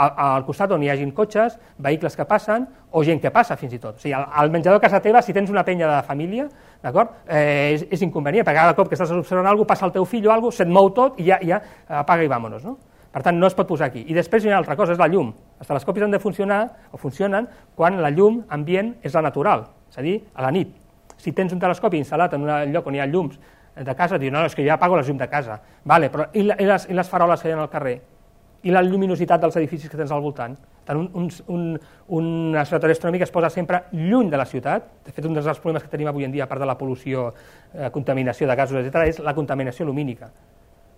al, al costat on hi hagin cotxes, vehicles que passen o gent que passa fins i tot. O sigui, al, al menjador a casa teva, si tens una penya de família, d'acord, eh, és, és inconvenient, perquè cada cop que estàs observant alguna passa el teu fill o alguna se't mou tot i ja, ja apaga i vámonos, no? Per tant, no es pot posar aquí. I després hi ha una altra cosa, és la llum. Els telescopis han de funcionar, o funcionen, quan la llum ambient és la natural, és a dir, a la nit si tens un telescopi instal·lat en un lloc on hi ha llums de casa, dius, no, és que ja apago les llums de casa. Vale, però i, les, i les faroles que hi ha al carrer? I la luminositat dels edificis que tens al voltant? Tant un, un, un, un observatori astronòmic es posa sempre lluny de la ciutat. De fet, un dels problemes que tenim avui en dia, a part de la pol·lució, eh, contaminació de gasos, etc., és la contaminació lumínica.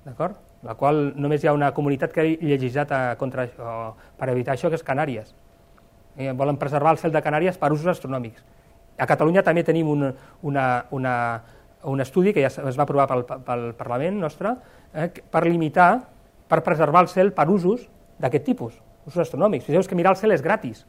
D'acord? La qual només hi ha una comunitat que ha legislat a, contra això, per evitar això, que és Canàries. Eh, volen preservar el cel de Canàries per usos astronòmics a Catalunya també tenim un, una, una, un estudi que ja es va aprovar pel, pel Parlament nostre eh, per limitar, per preservar el cel per usos d'aquest tipus, usos astronòmics. Fixeu que mirar el cel és gratis.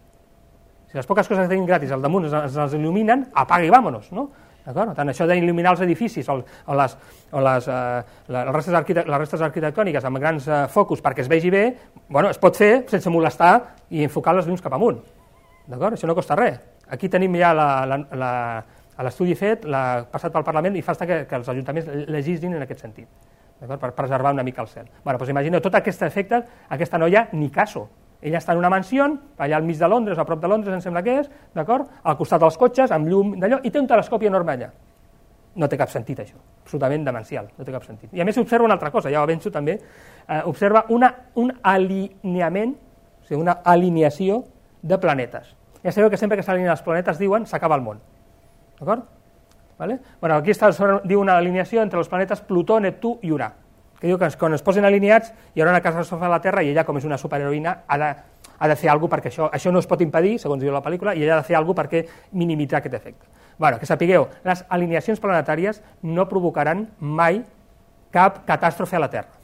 Si les poques coses que tenim gratis al damunt es, es il·luminen, apaga i vámonos, no? D'acord? Tant això d'il·luminar els edificis o, o, les, o les, eh, les, restes les restes arquitectòniques amb grans eh, focus perquè es vegi bé, bueno, es pot fer sense molestar i enfocar les llums cap amunt. D'acord? Això no costa res. Aquí tenim ja l'estudi fet, la, passat pel Parlament, i fa que, que els ajuntaments legislin en aquest sentit, per preservar una mica el cel. Bueno, doncs imagineu, tot aquest efecte, aquesta noia ni caso. Ella està en una mansió, allà al mig de Londres, a prop de Londres, em sembla que és, d'acord? Al costat dels cotxes, amb llum d'allò, i té un telescopi enorme allà. No té cap sentit, això. Absolutament demencial. No té cap sentit. I a més observa una altra cosa, ja ho avenço també, eh, observa una, un alineament, o sigui, una alineació de planetes. Ja sabeu que sempre que s'alineen els planetes diuen s'acaba el món. D'acord? Vale? Bueno, aquí està, diu una alineació entre els planetes Plutó, Neptú i Urà, que diu que quan es posen alineats hi haurà una catàstrofe a la Terra i ella, com és una superheroïna, ha de, ha de fer alguna perquè això, això no es pot impedir, segons diu la pel·lícula, i ella ha de fer alguna perquè minimitzar aquest efecte. Bueno, que sapigueu, les alineacions planetàries no provocaran mai cap catàstrofe a la Terra.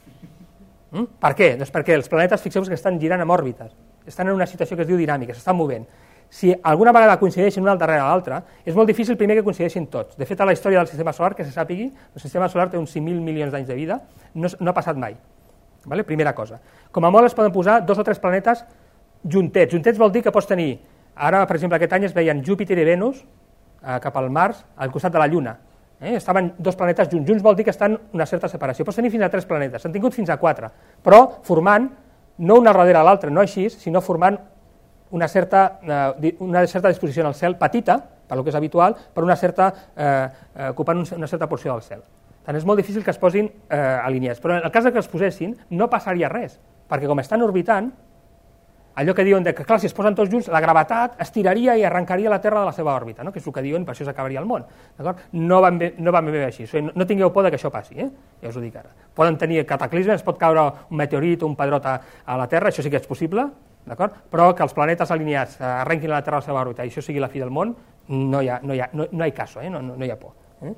Mm? Per què? Doncs perquè els planetes, fixeu-vos que estan girant en òrbites, estan en una situació que es diu dinàmica, s'estan movent si alguna vegada coincideixen una darrere l'altra, és molt difícil primer que coincideixin tots. De fet, a la història del sistema solar, que se sàpigui, el sistema solar té uns 5.000 milions d'anys de vida, no, no ha passat mai. Vale? Primera cosa. Com a molt es poden posar dos o tres planetes juntets. Juntets vol dir que pots tenir, ara, per exemple, aquest any es veien Júpiter i Venus eh, cap al Mars, al costat de la Lluna. Eh? Estaven dos planetes junts. Junts vol dir que estan una certa separació. Pots tenir fins a tres planetes. S'han tingut fins a quatre, però formant, no un al darrere l'altre, no així, sinó formant una certa, eh, una certa disposició en el cel, petita, per lo que és habitual, però una certa, eh, eh ocupant una certa porció del cel. Tant és molt difícil que es posin eh, alineats. Però en el cas que es posessin, no passaria res, perquè com estan orbitant, allò que diuen de que, clar, si es posen tots junts, la gravetat estiraria i arrencaria la Terra de la seva òrbita, no? que és el que diuen, per això s'acabaria el món. No van, bé, no van bé així. No, no tingueu por que això passi, eh? ja us ho dic ara. Poden tenir cataclismes, pot caure un meteorit o un pedrot a, a la Terra, això sí que és possible, però que els planetes alineats arrenquin a la Terra la seva òrbita i això sigui la fi del món, no hi ha, no hi ha, no, no hi ha cas, eh? no, no, no hi ha por. Eh?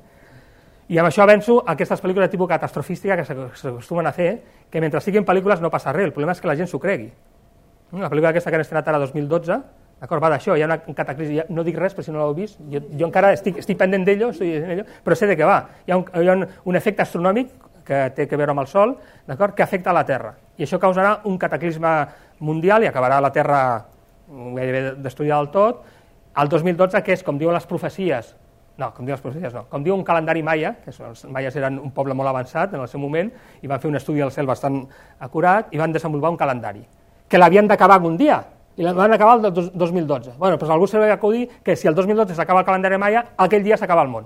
I amb això avenço aquestes pel·lícules de tipus catastrofística que s'acostumen a fer, que mentre siguin pel·lícules no passa res, el problema és que la gent s'ho cregui. La pel·lícula aquesta que han estrenat ara 2012, d'acord, va d'això, hi ha una, un cataclisme, no dic res, però si no l'heu vist, jo, jo encara estic, estic pendent d'ello, però sé de què va. Hi ha un, hi ha un, un efecte astronòmic que té a veure amb el Sol, d'acord, que afecta la Terra. I això causarà un cataclisme mundial i acabarà la Terra gairebé destruïda del tot. El 2012, que és, com diuen les profecies, no, com diuen les profecies, no, com diu un calendari maia, que els maies eren un poble molt avançat en el seu moment, i van fer un estudi del cel bastant acurat, i van desenvolupar un calendari, que l'havien d'acabar un dia, i la van acabar el 2012. Bueno, doncs algú s'ha acudir que si el 2012 s'acaba el calendari maia, aquell dia s'acaba el món.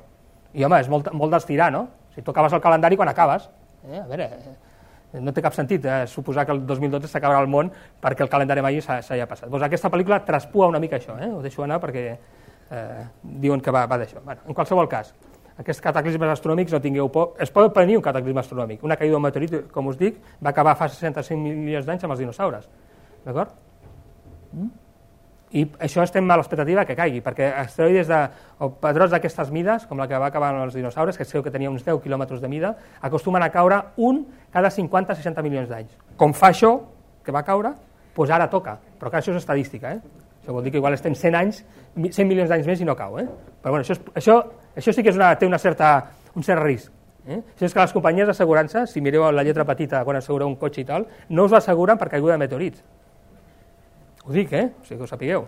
I home, és molt, molt d'estirar, no? Si tu acabes el calendari quan acabes. Eh? A veure, eh, no té cap sentit eh, suposar que el 2012 s'acabarà el món perquè el calendari mai s'hagi passat. Doncs aquesta pel·lícula traspua una mica això, eh? ho deixo anar perquè eh, diuen que va, va d'això. Bueno, en qualsevol cas, aquests cataclismes astronòmics no tingueu por. Es pot venir un cataclisme astronòmic. Una caïda d'un meteorit, com us dic, va acabar fa 65 milions d'anys amb els dinosaures. D'acord? Mm? I això estem a l'expectativa que caigui, perquè asteroides de, o pedrots d'aquestes mides, com la que va acabar amb els dinosaures, que sé que tenia uns 10 quilòmetres de mida, acostumen a caure un cada 50-60 milions d'anys. Com fa això, que va caure, doncs ara toca. Però clar, això és estadística, eh? Això vol dir que igual estem 100 anys, 100 milions d'anys més i no cau, eh? Però bueno, això, és, això, això sí que és una, té una certa, un cert risc. Eh? Això és que les companyies d'assegurança, si mireu la lletra petita quan assegureu un cotxe i tal, no us l'asseguren per caiguda de meteorits ho dic, eh? O sigui que ho sapigueu.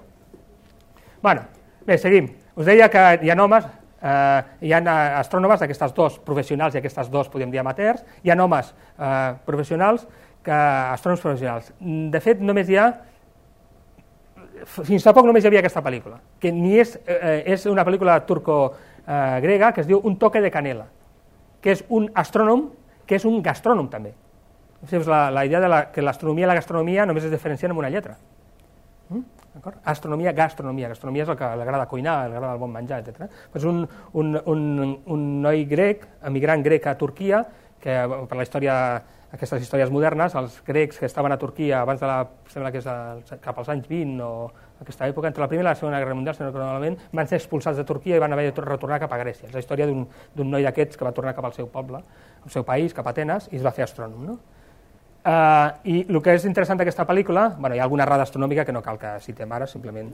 bueno, bé, seguim. Us deia que hi ha homes, eh, hi ha astrònomes d'aquestes dos professionals i aquestes dos, podríem dir, amateurs, hi ha homes eh, professionals que astrònoms professionals. De fet, només hi ha fins fa poc només hi havia aquesta pel·lícula, que ni és, eh, és una pel·lícula turco-grega que es diu Un toque de canela, que és un astrònom que és un gastrònom també. La, la idea de la, que l'astronomia i la gastronomia només es diferencien amb una lletra. Mm? Astronomia, gastronomia. Gastronomia és el que li agrada cuinar, li agrada el bon menjar, etc. Pues un, un, un, un noi grec, emigrant grec a Turquia, que per la història, aquestes històries modernes, els grecs que estaven a Turquia abans de la, sembla que és el, cap als anys 20 o aquesta època, entre la Primera i la Segona Guerra Mundial, si no malament, van ser expulsats de Turquia i van haver de retornar cap a Grècia. És la història d'un noi d'aquests que va tornar cap al seu poble, al seu país, cap a Atenes, i es va fer astrònom. No? Uh, I el que és interessant d'aquesta pel·lícula, bueno, hi ha alguna errada astronòmica que no cal que citem ara, simplement,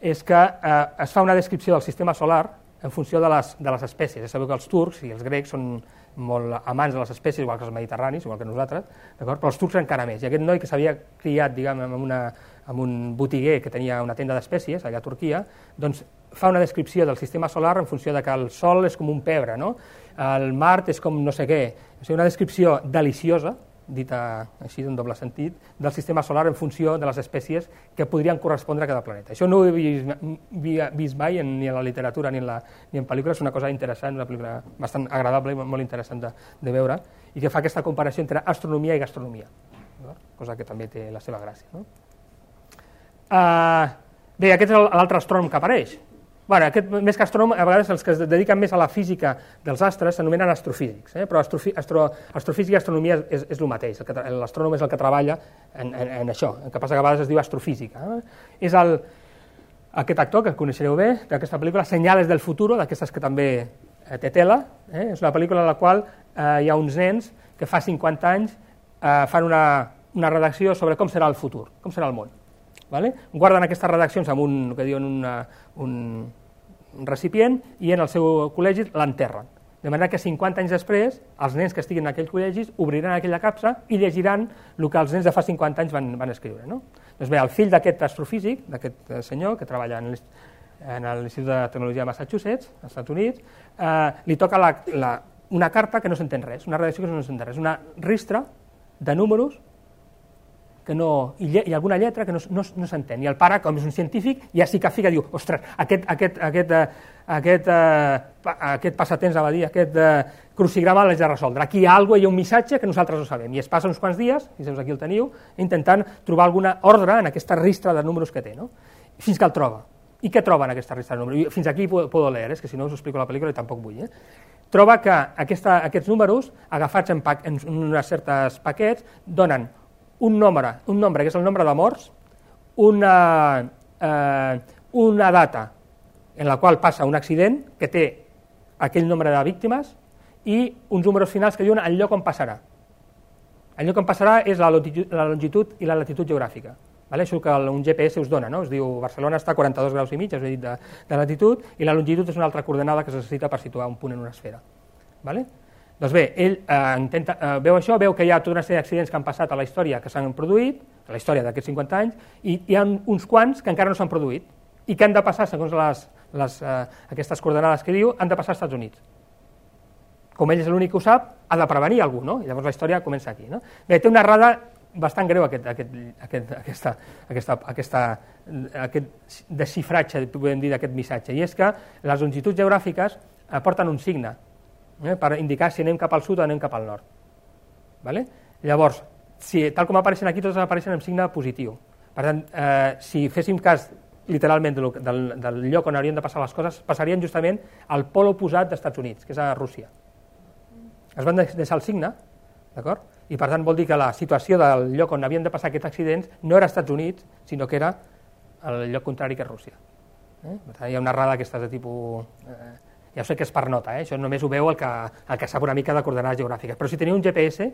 és que uh, es fa una descripció del sistema solar en funció de les, de les espècies. Ja sabeu que els turcs i els grecs són molt amants de les espècies, igual que els mediterranis, igual que nosaltres, però els turcs encara més. I aquest noi que s'havia criat diguem, amb, una, amb un botiguer que tenia una tenda d'espècies allà a Turquia, doncs fa una descripció del sistema solar en funció de que el Sol és com un pebre, no? el Mart és com no sé què. O sigui, una descripció deliciosa dita així d'un doble sentit, del sistema solar en funció de les espècies que podrien correspondre a cada planeta. Això no ho he vist, mai en, ni en la literatura ni en, la, ni en pel·lícules, és una cosa interessant, una pel·lícula bastant agradable i molt interessant de, de veure, i que fa aquesta comparació entre astronomia i gastronomia, no? cosa que també té la seva gràcia. No? Uh, Bé, aquest és l'altre astrònom que apareix. Bueno, aquest, més que astrònom, a vegades els que es dediquen més a la física dels astres s'anomenen astrofísics, eh? però astrofi, astro, astrofísica i astronomia és, és el mateix, l'astrònom és el que treballa en, en, en això, el que passa que a vegades es diu astrofísica. Eh? És el, aquest actor, que coneixereu bé, d'aquesta pel·lícula, Senyales del futuro, d'aquestes que també eh, té tela, eh? és una pel·lícula en la qual eh, hi ha uns nens que fa 50 anys eh, fan una, una redacció sobre com serà el futur, com serà el món. Vale? Guarden aquestes redaccions amb un, que diuen una, un, un recipient i en el seu col·legi l'enterren. De manera que 50 anys després, els nens que estiguin en aquells col·legis obriran aquella capsa i llegiran el que els nens de fa 50 anys van, van escriure. No? Doncs bé, el fill d'aquest astrofísic, d'aquest eh, senyor que treballa en l'Institut de Tecnologia de Massachusetts, als Estats Units, eh, li toca la, la, una carta que no s'entén res, una redacció que no s'entén res, una ristra de números que no, i, lle, i alguna lletra que no, no, no s'entén. I el pare, com és un científic, ja sí que fica, diu, ostres, aquest, aquest, aquest, uh, aquest, uh, aquest passatemps, va dir, aquest uh, crucigrama l'haig de resoldre. Aquí hi ha alguna hi ha un missatge que nosaltres no sabem. I es passa uns quants dies, i aquí el teniu, intentant trobar alguna ordre en aquesta ristra de números que té, no? fins que el troba. I què troba en aquesta ristra de números? fins aquí puedo leer, és que si no us explico la pel·lícula i tampoc vull. Eh? Troba que aquesta, aquests números, agafats en, pa, en uns certs paquets, donen un nombre, un nombre que és el nombre de morts, una, eh, una data en la qual passa un accident que té aquell nombre de víctimes i uns números finals que diuen el lloc on passarà. El lloc on passarà és la longitud, la longitud i la latitud geogràfica. Vale? Això que un GPS us dona, no? us diu Barcelona està a 42 graus i mig, us he dit, de, de latitud, i la longitud és una altra coordenada que es necessita per situar un punt en una esfera. Vale? Doncs bé, ell eh, intenta, eh, veu això, veu que hi ha tota una sèrie d'accidents que han passat a la història que s'han produït, a la història d'aquests 50 anys, i hi ha uns quants que encara no s'han produït i que han de passar, segons les, les, eh, aquestes coordenades que diu, han de passar als Estats Units. Com ell és l'únic que ho sap, ha de prevenir algú, no? I llavors la història comença aquí. No? Bé, té una errada bastant greu aquest, aquest, aquest, aquesta, aquesta, aquesta, aquest desxifratge, podem dir, d'aquest missatge, i és que les longituds geogràfiques aporten un signe, eh, per indicar si anem cap al sud o anem cap al nord. Vale? Llavors, si, tal com apareixen aquí, totes apareixen en signe positiu. Per tant, eh, si féssim cas literalment del, del, del lloc on haurien de passar les coses, passarien justament al pol oposat dels Estats Units, que és a Rússia. Es van deixar el signe, d'acord? I per tant vol dir que la situació del lloc on havien de passar aquests accidents no era als Estats Units, sinó que era el lloc contrari que Rússia. Eh? Per tant, hi ha una errada d'aquestes de tipus eh, ja sé que és per nota, eh? això només ho veu el que, el que sap una mica de coordenades geogràfiques, però si teniu un GPS,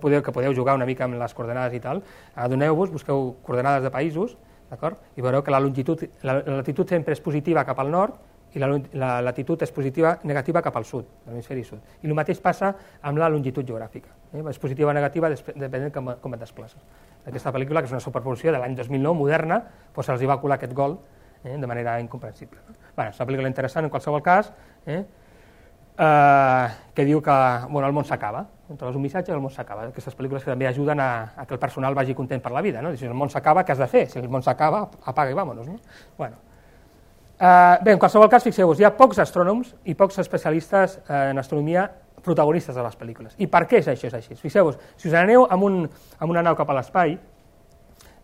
podeu, que podeu jugar una mica amb les coordenades i tal, adoneu-vos, busqueu coordenades de països, i veureu que la longitud, la, la latitud sempre és positiva cap al nord i la, la latitud és positiva negativa cap al sud, l'hemisferi sud. I el mateix passa amb la longitud geogràfica. Eh? És positiva o negativa depenent com, com et desplaces. Aquesta pel·lícula, que és una superproducció de l'any 2009, moderna, doncs se'ls va colar aquest gol eh? de manera incomprensible. Bueno, és una pel·lícula interessant en qualsevol cas, eh? Eh, que diu que bueno, el món s'acaba, trobes un missatge el món s'acaba. Aquestes pel·lícules que també ajuden a, a que el personal vagi content per la vida. No? Si el món s'acaba, què has de fer? Si el món s'acaba, apaga i vámonos. No? Bueno. Eh, bé, en qualsevol cas, fixeu-vos, hi ha pocs astrònoms i pocs especialistes eh, en astronomia protagonistes de les pel·lícules. I per què és això és així? Fixeu-vos, si us aneu amb, un, amb una nau cap a l'espai,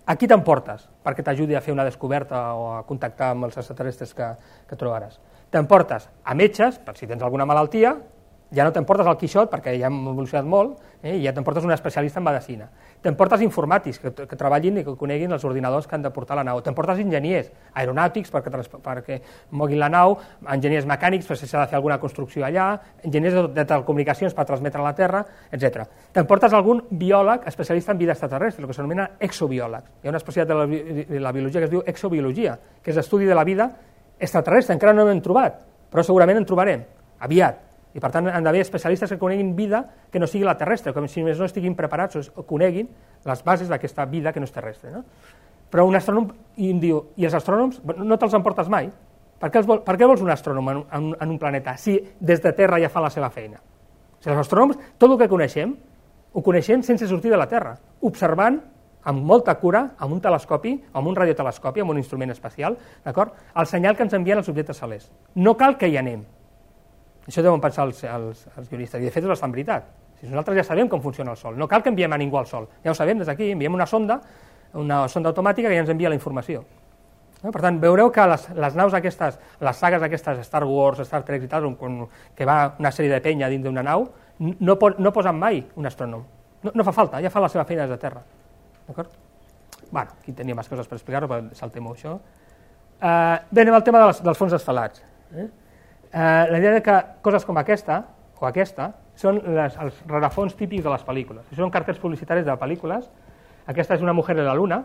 a qui t'emportes perquè t'ajudi a fer una descoberta o a contactar amb els extraterrestres que, que trobaràs? T'emportes a metges, per si tens alguna malaltia, ja no t'emportes al Quixot, perquè ja hem evolucionat molt, eh, i ja t'emportes un especialista en medicina. T'emportes informàtics, que, que treballin i que coneguin els ordinadors que han de portar la nau. T'emportes enginyers, aeronàutics, perquè, perquè moguin la nau, enginyers mecànics, per si s'ha de fer alguna construcció allà, enginyers de, de telecomunicacions per transmetre a la Terra, etc. T'emportes algun biòleg especialista en vida extraterrestre, el que s'anomena exobiòleg. Hi ha una especialitat de la, de la biologia que es diu exobiologia, que és l'estudi de la vida extraterrestre. Encara no n'hem trobat, però segurament en trobarem, aviat i per tant han d'haver especialistes que coneguin vida que no sigui la terrestre, com si més no estiguin preparats o coneguin les bases d'aquesta vida que no és terrestre. No? Però un astrònom i em diu, i els astrònoms no te'ls emportes mai? Per què, vol, per què vols un astrònom en, en, en un planeta si des de Terra ja fa la seva feina? Sigui, els astrònoms, tot el que coneixem, ho coneixem sense sortir de la Terra, observant amb molta cura, amb un telescopi, amb un radiotelescopi, amb un instrument espacial, d'acord? El senyal que ens envien els objectes celers. No cal que hi anem, això deuen pensar els, els, els guionistes, i de fet és bastant veritat. Si nosaltres ja sabem com funciona el Sol, no cal que enviem a ningú al Sol, ja ho sabem des d'aquí, enviem una sonda, una sonda automàtica que ja ens envia la informació. No? Per tant, veureu que les, les naus aquestes, les sagues aquestes, Star Wars, Star Trek i tal, on, que va una sèrie de penya dins d'una nau, no, po, no posen mai un astrònom. No, no fa falta, ja fa la seva feina des de terra. D'acord? Bueno, aquí tenia més coses per explicar-ho, però saltem-ho això. Uh, bé, anem al tema dels, dels fons estelats. Eh? Uh, la idea de que coses com aquesta, o aquesta, són les, els rarafons típics de les pel·lícules. Són cartells publicitaris de pel·lícules, aquesta és una mujer de la luna,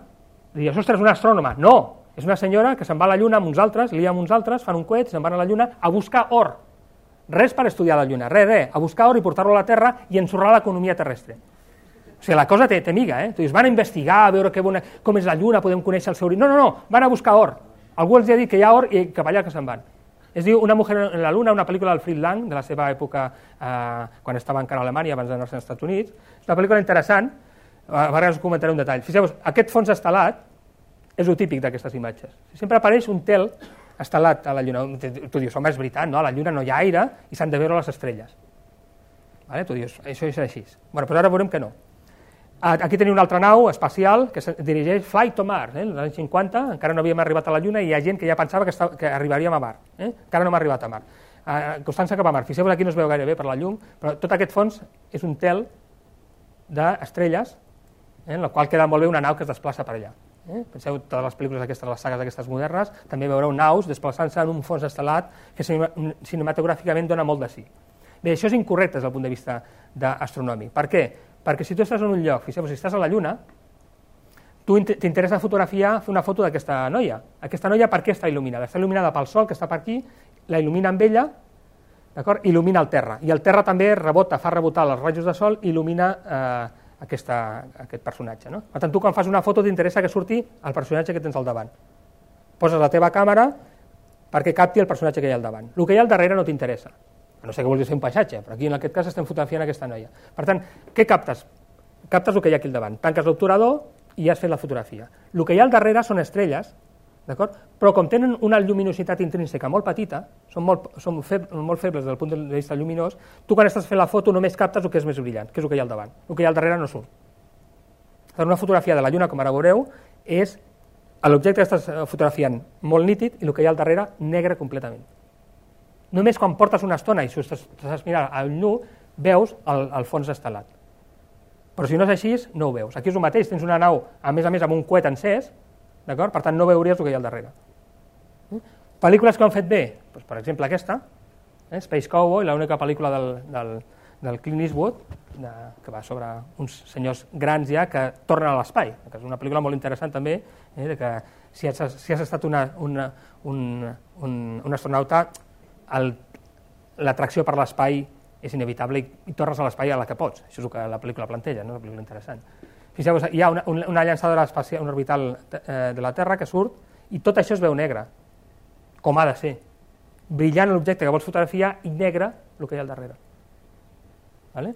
dius, ostres, una astrònoma. No, és una senyora que se'n va a la Lluna amb uns altres, lia amb uns altres, fan un coet, se'n van a la Lluna a buscar or. Res per estudiar la Lluna, res, res, a buscar or i portar-lo a la Terra i ensorrar l'economia terrestre. O sigui, la cosa té, té miga, eh? Tu dius, van a investigar, a veure que bona, com és la Lluna, podem conèixer el seu... No, no, no, van a buscar or. Algú els ha dit que hi ha or i cap allà que se'n van. Es diu Una mujer en la luna, una pel·lícula del Fritz Lang, de la seva època, eh, quan estava encara a Alemanya, abans d'anar-se als Estats Units. És una pel·lícula interessant, a vegades us comentaré un detall. Fixeu-vos, aquest fons estelat és el típic d'aquestes imatges. Sempre apareix un tel estelat a la Lluna. Tu dius, home, és veritat, no? a la Lluna no hi ha aire i s'han de veure les estrelles. Vale? Tu dius, això és així. Bueno, però ara veurem que no. Aquí tenim una altra nau espacial que es dirigeix Flight to Mars, eh? l'any 50, encara no havíem arribat a la Lluna i hi ha gent que ja pensava que, estava, que arribaríem a Mar. Eh? Encara no hem arribat a Mar. Uh, costant-se cap a Mar. Fixeu-vos, aquí no es veu gaire bé per la llum, però tot aquest fons és un tel d'estrelles, eh? en la qual queda molt bé una nau que es desplaça per allà. Eh? Penseu totes les pel·lícules d'aquestes, les sagues d'aquestes modernes, també veureu naus desplaçant-se en un fons estelat que cinematogràficament dona molt de sí. Bé, això és incorrecte des del punt de vista d'astronòmic. Per què? Perquè si tu estàs en un lloc, fixeu si estàs a la Lluna, tu t'interessa fotografiar, fer una foto d'aquesta noia. Aquesta noia per què està il·luminada? Està il·luminada pel sol que està per aquí, la il·lumina amb ella, d'acord? il·lumina el terra. I el terra també rebota, fa rebotar els rajos de sol i il·lumina eh, aquesta, aquest personatge. No? Per tant, tu quan fas una foto t'interessa que surti el personatge que tens al davant. Poses la teva càmera perquè capti el personatge que hi ha al davant. El que hi ha al darrere no t'interessa. No sé què vols dir fer un paisatge, però aquí en aquest cas estem fotografiant aquesta noia. Per tant, què captes? Captes el que hi ha aquí al davant. Tanques l'obturador i ja has fet la fotografia. El que hi ha al darrere són estrelles, d'acord? Però com tenen una lluminositat intrínseca molt petita, són molt, són feb molt febles del punt de vista lluminós, tu quan estàs fent la foto només captes el que és més brillant, que és el que hi ha al davant. El que hi ha al darrere no surt. una fotografia de la Lluna, com ara veureu, és l'objecte que estàs fotografiant molt nítid i el que hi ha al darrere negre completament. Només quan portes una estona i estàs mirant al nu, veus el, el fons estelat. Però si no és així, no ho veus. Aquí és el mateix, tens una nau, a més a més, amb un coet encès, d'acord? Per tant, no veuries el que hi ha al darrere. Mm? Pel·lícules que han fet bé? Pues, per exemple, aquesta, eh? Space Cowboy, l'única pel·lícula del, del, del Clint Eastwood, de, que va sobre uns senyors grans ja que tornen a l'espai, que és una pel·lícula molt interessant també, eh? de que si has, si has estat una, una, un, un, un astronauta l'atracció per l'espai és inevitable i, i tornes a l'espai a la que pots. Això és el que la pel·lícula planteja, no? una pel·lícula interessant. Fixeu-vos, hi ha una, una llançadora espacial, una orbital eh, de la Terra que surt i tot això es veu negre, com ha de ser. Brillant l'objecte que vols fotografiar i negre el que hi ha al darrere. Vale?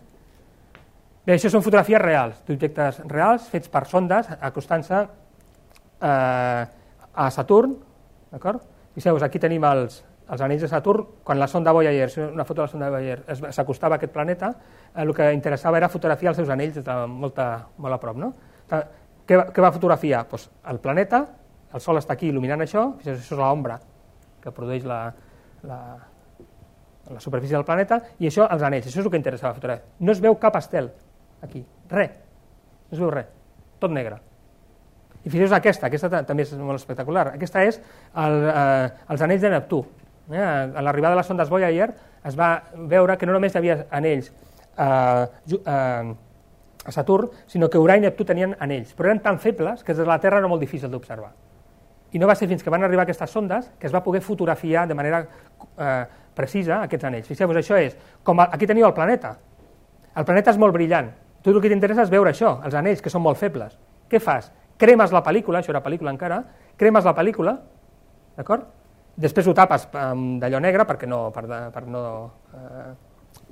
Bé, això són fotografies reals, d'objectes reals fets per sondes acostant-se eh, a Saturn? Fixeu-vos, aquí tenim els, els anells de Saturn, quan la sonda Voyager, una foto de la sonda Voyager, s'acostava a aquest planeta, eh, el que interessava era fotografiar els seus anells de molta, molt a prop. No? Què, què va fotografiar? Pues el planeta, el Sol està aquí il·luminant això, això és l'ombra que produeix la, la, la superfície del planeta, i això els anells, això és el que interessava fotografiar. No es veu cap estel aquí, res, no es veu res, tot negre. I fixeu aquesta, aquesta també és molt espectacular. Aquesta és el, eh, els anells de Neptú. Eh? A l'arribada de les sondes Voyager es va veure que no només hi havia anells eh, eh, a Saturn, sinó que Urà i Neptú tenien anells, però eren tan febles que des de la Terra era molt difícil d'observar. I no va ser fins que van arribar aquestes sondes que es va poder fotografiar de manera eh, precisa aquests anells. Fixeu-vos, això és, com aquí teniu el planeta. El planeta és molt brillant. Tu el que t'interessa és veure això, els anells, que són molt febles. Què fas? Cremes la pel·lícula, això era pel·lícula encara, cremes la pel·lícula, d'acord? Després ho tapes d'allò negre perquè no, per, per no eh,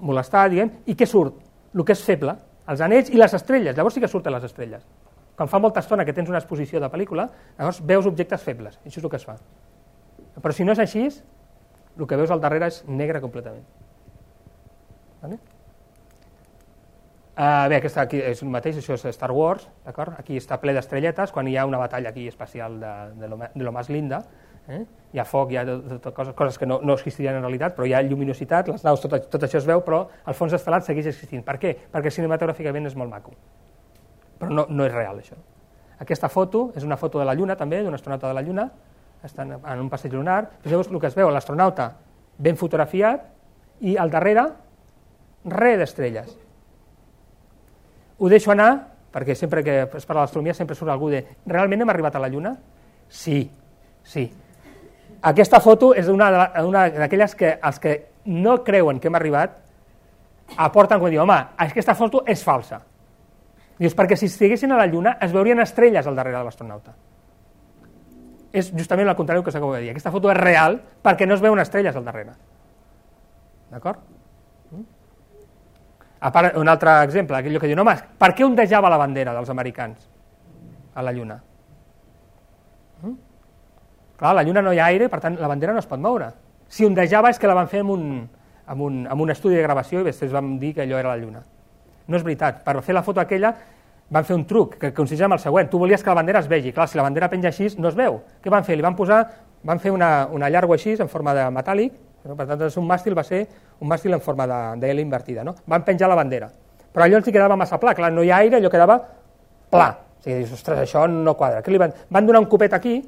molestar, diguem, i què surt? El que és feble, els anells i les estrelles, llavors sí que surten les estrelles. Quan fa molta estona que tens una exposició de pel·lícula, llavors veus objectes febles, això és el que es fa. Però si no és així, el que veus al darrere és negre completament. Vale? Uh, bé, aquesta aquí és el mateix, això és Star Wars, d'acord? Aquí està ple d'estrelletes, quan hi ha una batalla aquí especial de, de, lo, de lo más linda, eh? hi ha foc, hi ha tot, tot, coses, coses que no, no existirien en realitat, però hi ha lluminositat, les naus, tot, tot això es veu, però el fons estelat segueix existint. Per què? Perquè cinematogràficament és molt maco. Però no, no és real, això. Aquesta foto és una foto de la Lluna, també, d'un astronauta de la Lluna, estan en un passeig lunar, fixeu el que es veu, l'astronauta ben fotografiat, i al darrere, res d'estrelles ho deixo anar, perquè sempre que es parla d'astronomia sempre surt algú de realment hem arribat a la Lluna? Sí, sí. Aquesta foto és una, una d'aquelles que els que no creuen que hem arribat aporten quan diuen, home, aquesta foto és falsa. Dius, perquè si estiguessin a la Lluna es veurien estrelles al darrere de l'astronauta. És justament el contrari que s'acaba de dir. Aquesta foto és real perquè no es veuen estrelles al darrere. D'acord? A part, un altre exemple, aquell que diu, home, per què ondejava la bandera dels americans a la Lluna? Mm? Clar, a la Lluna no hi ha aire, per tant, la bandera no es pot moure. Si ondejava és que la van fer amb un, amb un, amb un estudi de gravació i després vam dir que allò era la Lluna. No és veritat. Per fer la foto aquella van fer un truc que consisteix en el següent. Tu volies que la bandera es vegi. Clar, si la bandera penja així, no es veu. Què van fer? Li van posar, van fer una, una llarga així, en forma de metàl·lic, no? Per tant, un màstil va ser un màstil en forma de, de L invertida. No? Van penjar la bandera. Però allò els hi quedava massa pla. Clar, no hi ha aire, allò quedava pla. O sigui, dius, ostres, això no quadra. Què li van? van donar un copet aquí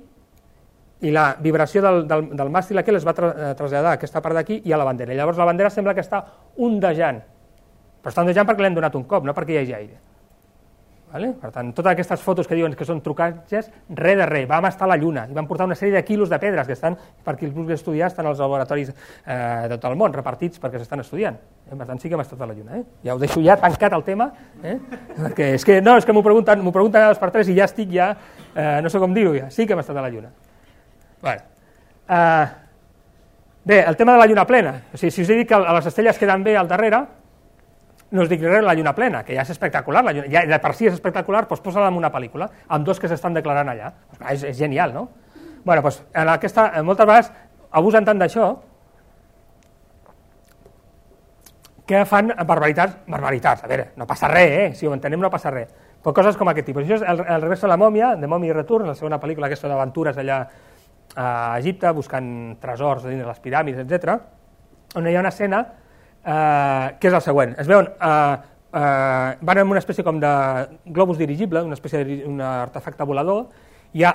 i la vibració del, del, del màstil aquell es va tra eh, traslladar a aquesta part d'aquí i a la bandera. I llavors la bandera sembla que està ondejant. Però està ondejant perquè l'hem donat un cop, no perquè hi hagi aire. Vale? Per tant, totes aquestes fotos que diuen que són trucatges, res de res, vam estar a la Lluna i vam portar una sèrie de quilos de pedres que estan, per qui els vulgui estudiar, estan als laboratoris eh, de tot el món, repartits perquè s'estan estudiant. Eh? Per tant, sí que hem estat a la Lluna. Eh? Ja ho deixo ja tancat el tema, eh? perquè és que, no, és que m'ho pregunten, pregunten a dos per tres i ja estic ja, eh, no sé com dir-ho ja, sí que hem estat a la Lluna. Bueno. Eh, bé, el tema de la Lluna plena, o sigui, si us he dit que les estrelles queden bé al darrere, no us dic res la lluna plena, que ja és espectacular, la lluna, ja de per si és espectacular, doncs posa-la en una pel·lícula, amb dos que s'estan declarant allà. Pues, és, és genial, no? bueno, doncs, en aquesta, moltes vegades abusen tant d'això que fan barbaritats, barbaritats, a veure, no passa res, eh? si ho entenem no passa res, però coses com aquest tipus. Això és el, el regreso de la mòmia, de Mommy Return, la segona pel·lícula aquesta d'aventures allà a Egipte, buscant tresors dins de les piràmides, etc, on hi ha una escena eh, que és el següent. Es veuen, eh, eh, van en una espècie com de globus dirigible, una espècie d'un artefacte volador, hi ha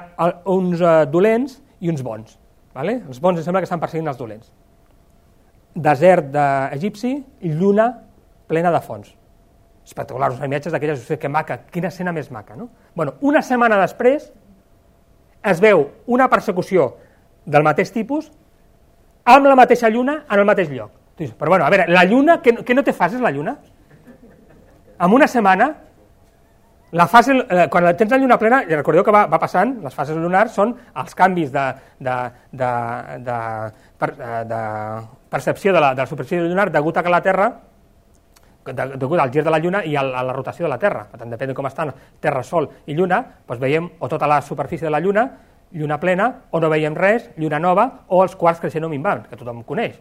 uns eh, dolents i uns bons. Vale? Els bons em sembla que estan perseguint els dolents. Desert d'egipci i lluna plena de fons. Espectacular, uns imatges d'aquelles, que maca, quina escena més maca. No? Bueno, una setmana després es veu una persecució del mateix tipus amb la mateixa lluna en el mateix lloc. Dius, però bueno, a veure, la lluna, què, què no té fases la lluna? En una setmana, la fase, eh, quan tens la lluna plena, i recordeu que va, va passant, les fases lunars són els canvis de, de, de, de, per, eh, de percepció de la, de la superfície lunar degut a que la Terra degut al gir de la Lluna i a la rotació de la Terra. Per tant, depèn de com estan Terra, Sol i Lluna, doncs veiem o tota la superfície de la Lluna, lluna plena, o no veiem res, lluna nova, o els quarts creixent o minvant, que tothom coneix.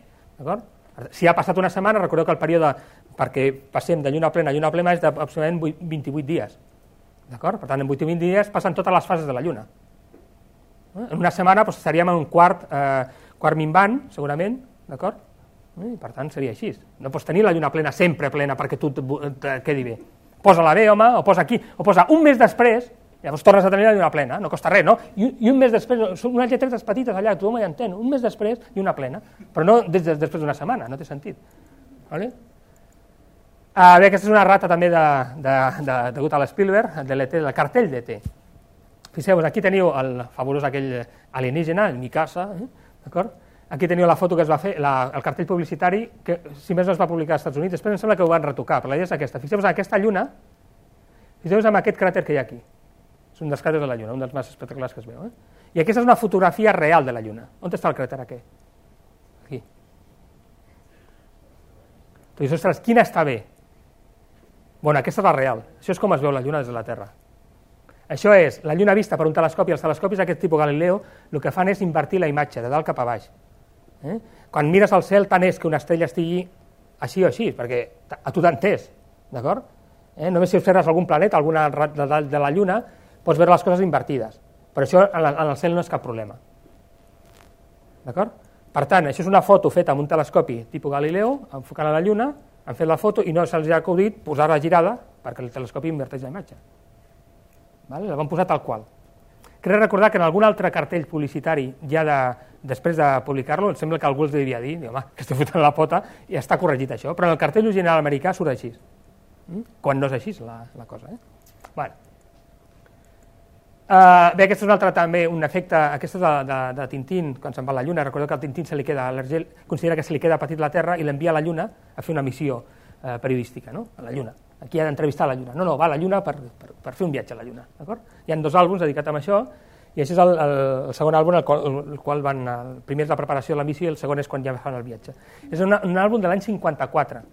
Si ha passat una setmana, recordeu que el període perquè passem de lluna plena a lluna plena és d'aproximadament 28 dies. Per tant, en 28 dies passen totes les fases de la lluna. Eh? En una setmana doncs, estaríem en un quart, eh, quart minvant, segurament, d'acord? Eh? Per tant, seria així. No pots tenir la lluna plena sempre plena perquè tu et quedi bé. Posa-la bé, home, o posa aquí, o posa un mes després, Llavors tornes a tenir la lluna plena, no costa res, no? I, i un mes després, són unes lletretes petites allà, tothom ja entén, un mes després i una plena, però no des, des, després d'una setmana, no té sentit. Vale? Ah, bé, aquesta és una rata també de, de, de, degut a l'Spielberg, de l'ET, del cartell d'ET. Fixeu-vos, aquí teniu el fabulós aquell alienígena, el Mikasa, eh? d'acord? Aquí teniu la foto que es va fer, la, el cartell publicitari, que si més no es va publicar als Estats Units, després em sembla que ho van retocar, però la idea és aquesta. Fixeu-vos en aquesta lluna, fixeu-vos en aquest cràter que hi ha aquí. És un dels cràters de la Lluna, un dels més espectaculars que es veu. Eh? I aquesta és una fotografia real de la Lluna. On està el cràter aquest? Aquí. Tu dius, ostres, quina està bé? Bueno, aquesta és la real. Això és com es veu la Lluna des de la Terra. Això és la Lluna vista per un telescopi. Els telescopis d'aquest tipus Galileo el que fan és invertir la imatge de dalt cap a baix. Eh? Quan mires al cel tant és que una estrella estigui així o així, perquè a tu t'entès, d'acord? Eh? Només si observes algun planeta, alguna de, de, de la Lluna, pots veure les coses invertides. Però això en, la, en el cel no és cap problema. D'acord? Per tant, això és una foto feta amb un telescopi tipus Galileo, enfocant a la Lluna, han fet la foto i no se'ls ha acudit posar-la girada perquè el telescopi inverteix la imatge. Vale? La van posar tal qual. Crec recordar que en algun altre cartell publicitari, ja de, després de publicar-lo, em sembla que algú els devia dir, home, que estic fotent la pota, i està corregit això, però en el cartell original americà surt així. Mm? Quan no és així la, la cosa. Eh? Bueno. Uh, bé, aquest és un altre també, un efecte, aquest és de, de, de Tintín, quan se'n va a la Lluna, recordo que al Tintín se li queda, l'Argel considera que se li queda petit la Terra i l'envia a la Lluna a fer una missió uh, periodística, no? a la Lluna. Aquí ha d'entrevistar la Lluna. No, no, va a la Lluna per, per, per fer un viatge a la Lluna? Hi ha dos àlbums dedicats a això, i això és el, el, el segon àlbum, el qual, el qual van, el primer és la preparació de la missió i el segon és quan ja fan el viatge. És una, un àlbum de l'any 54.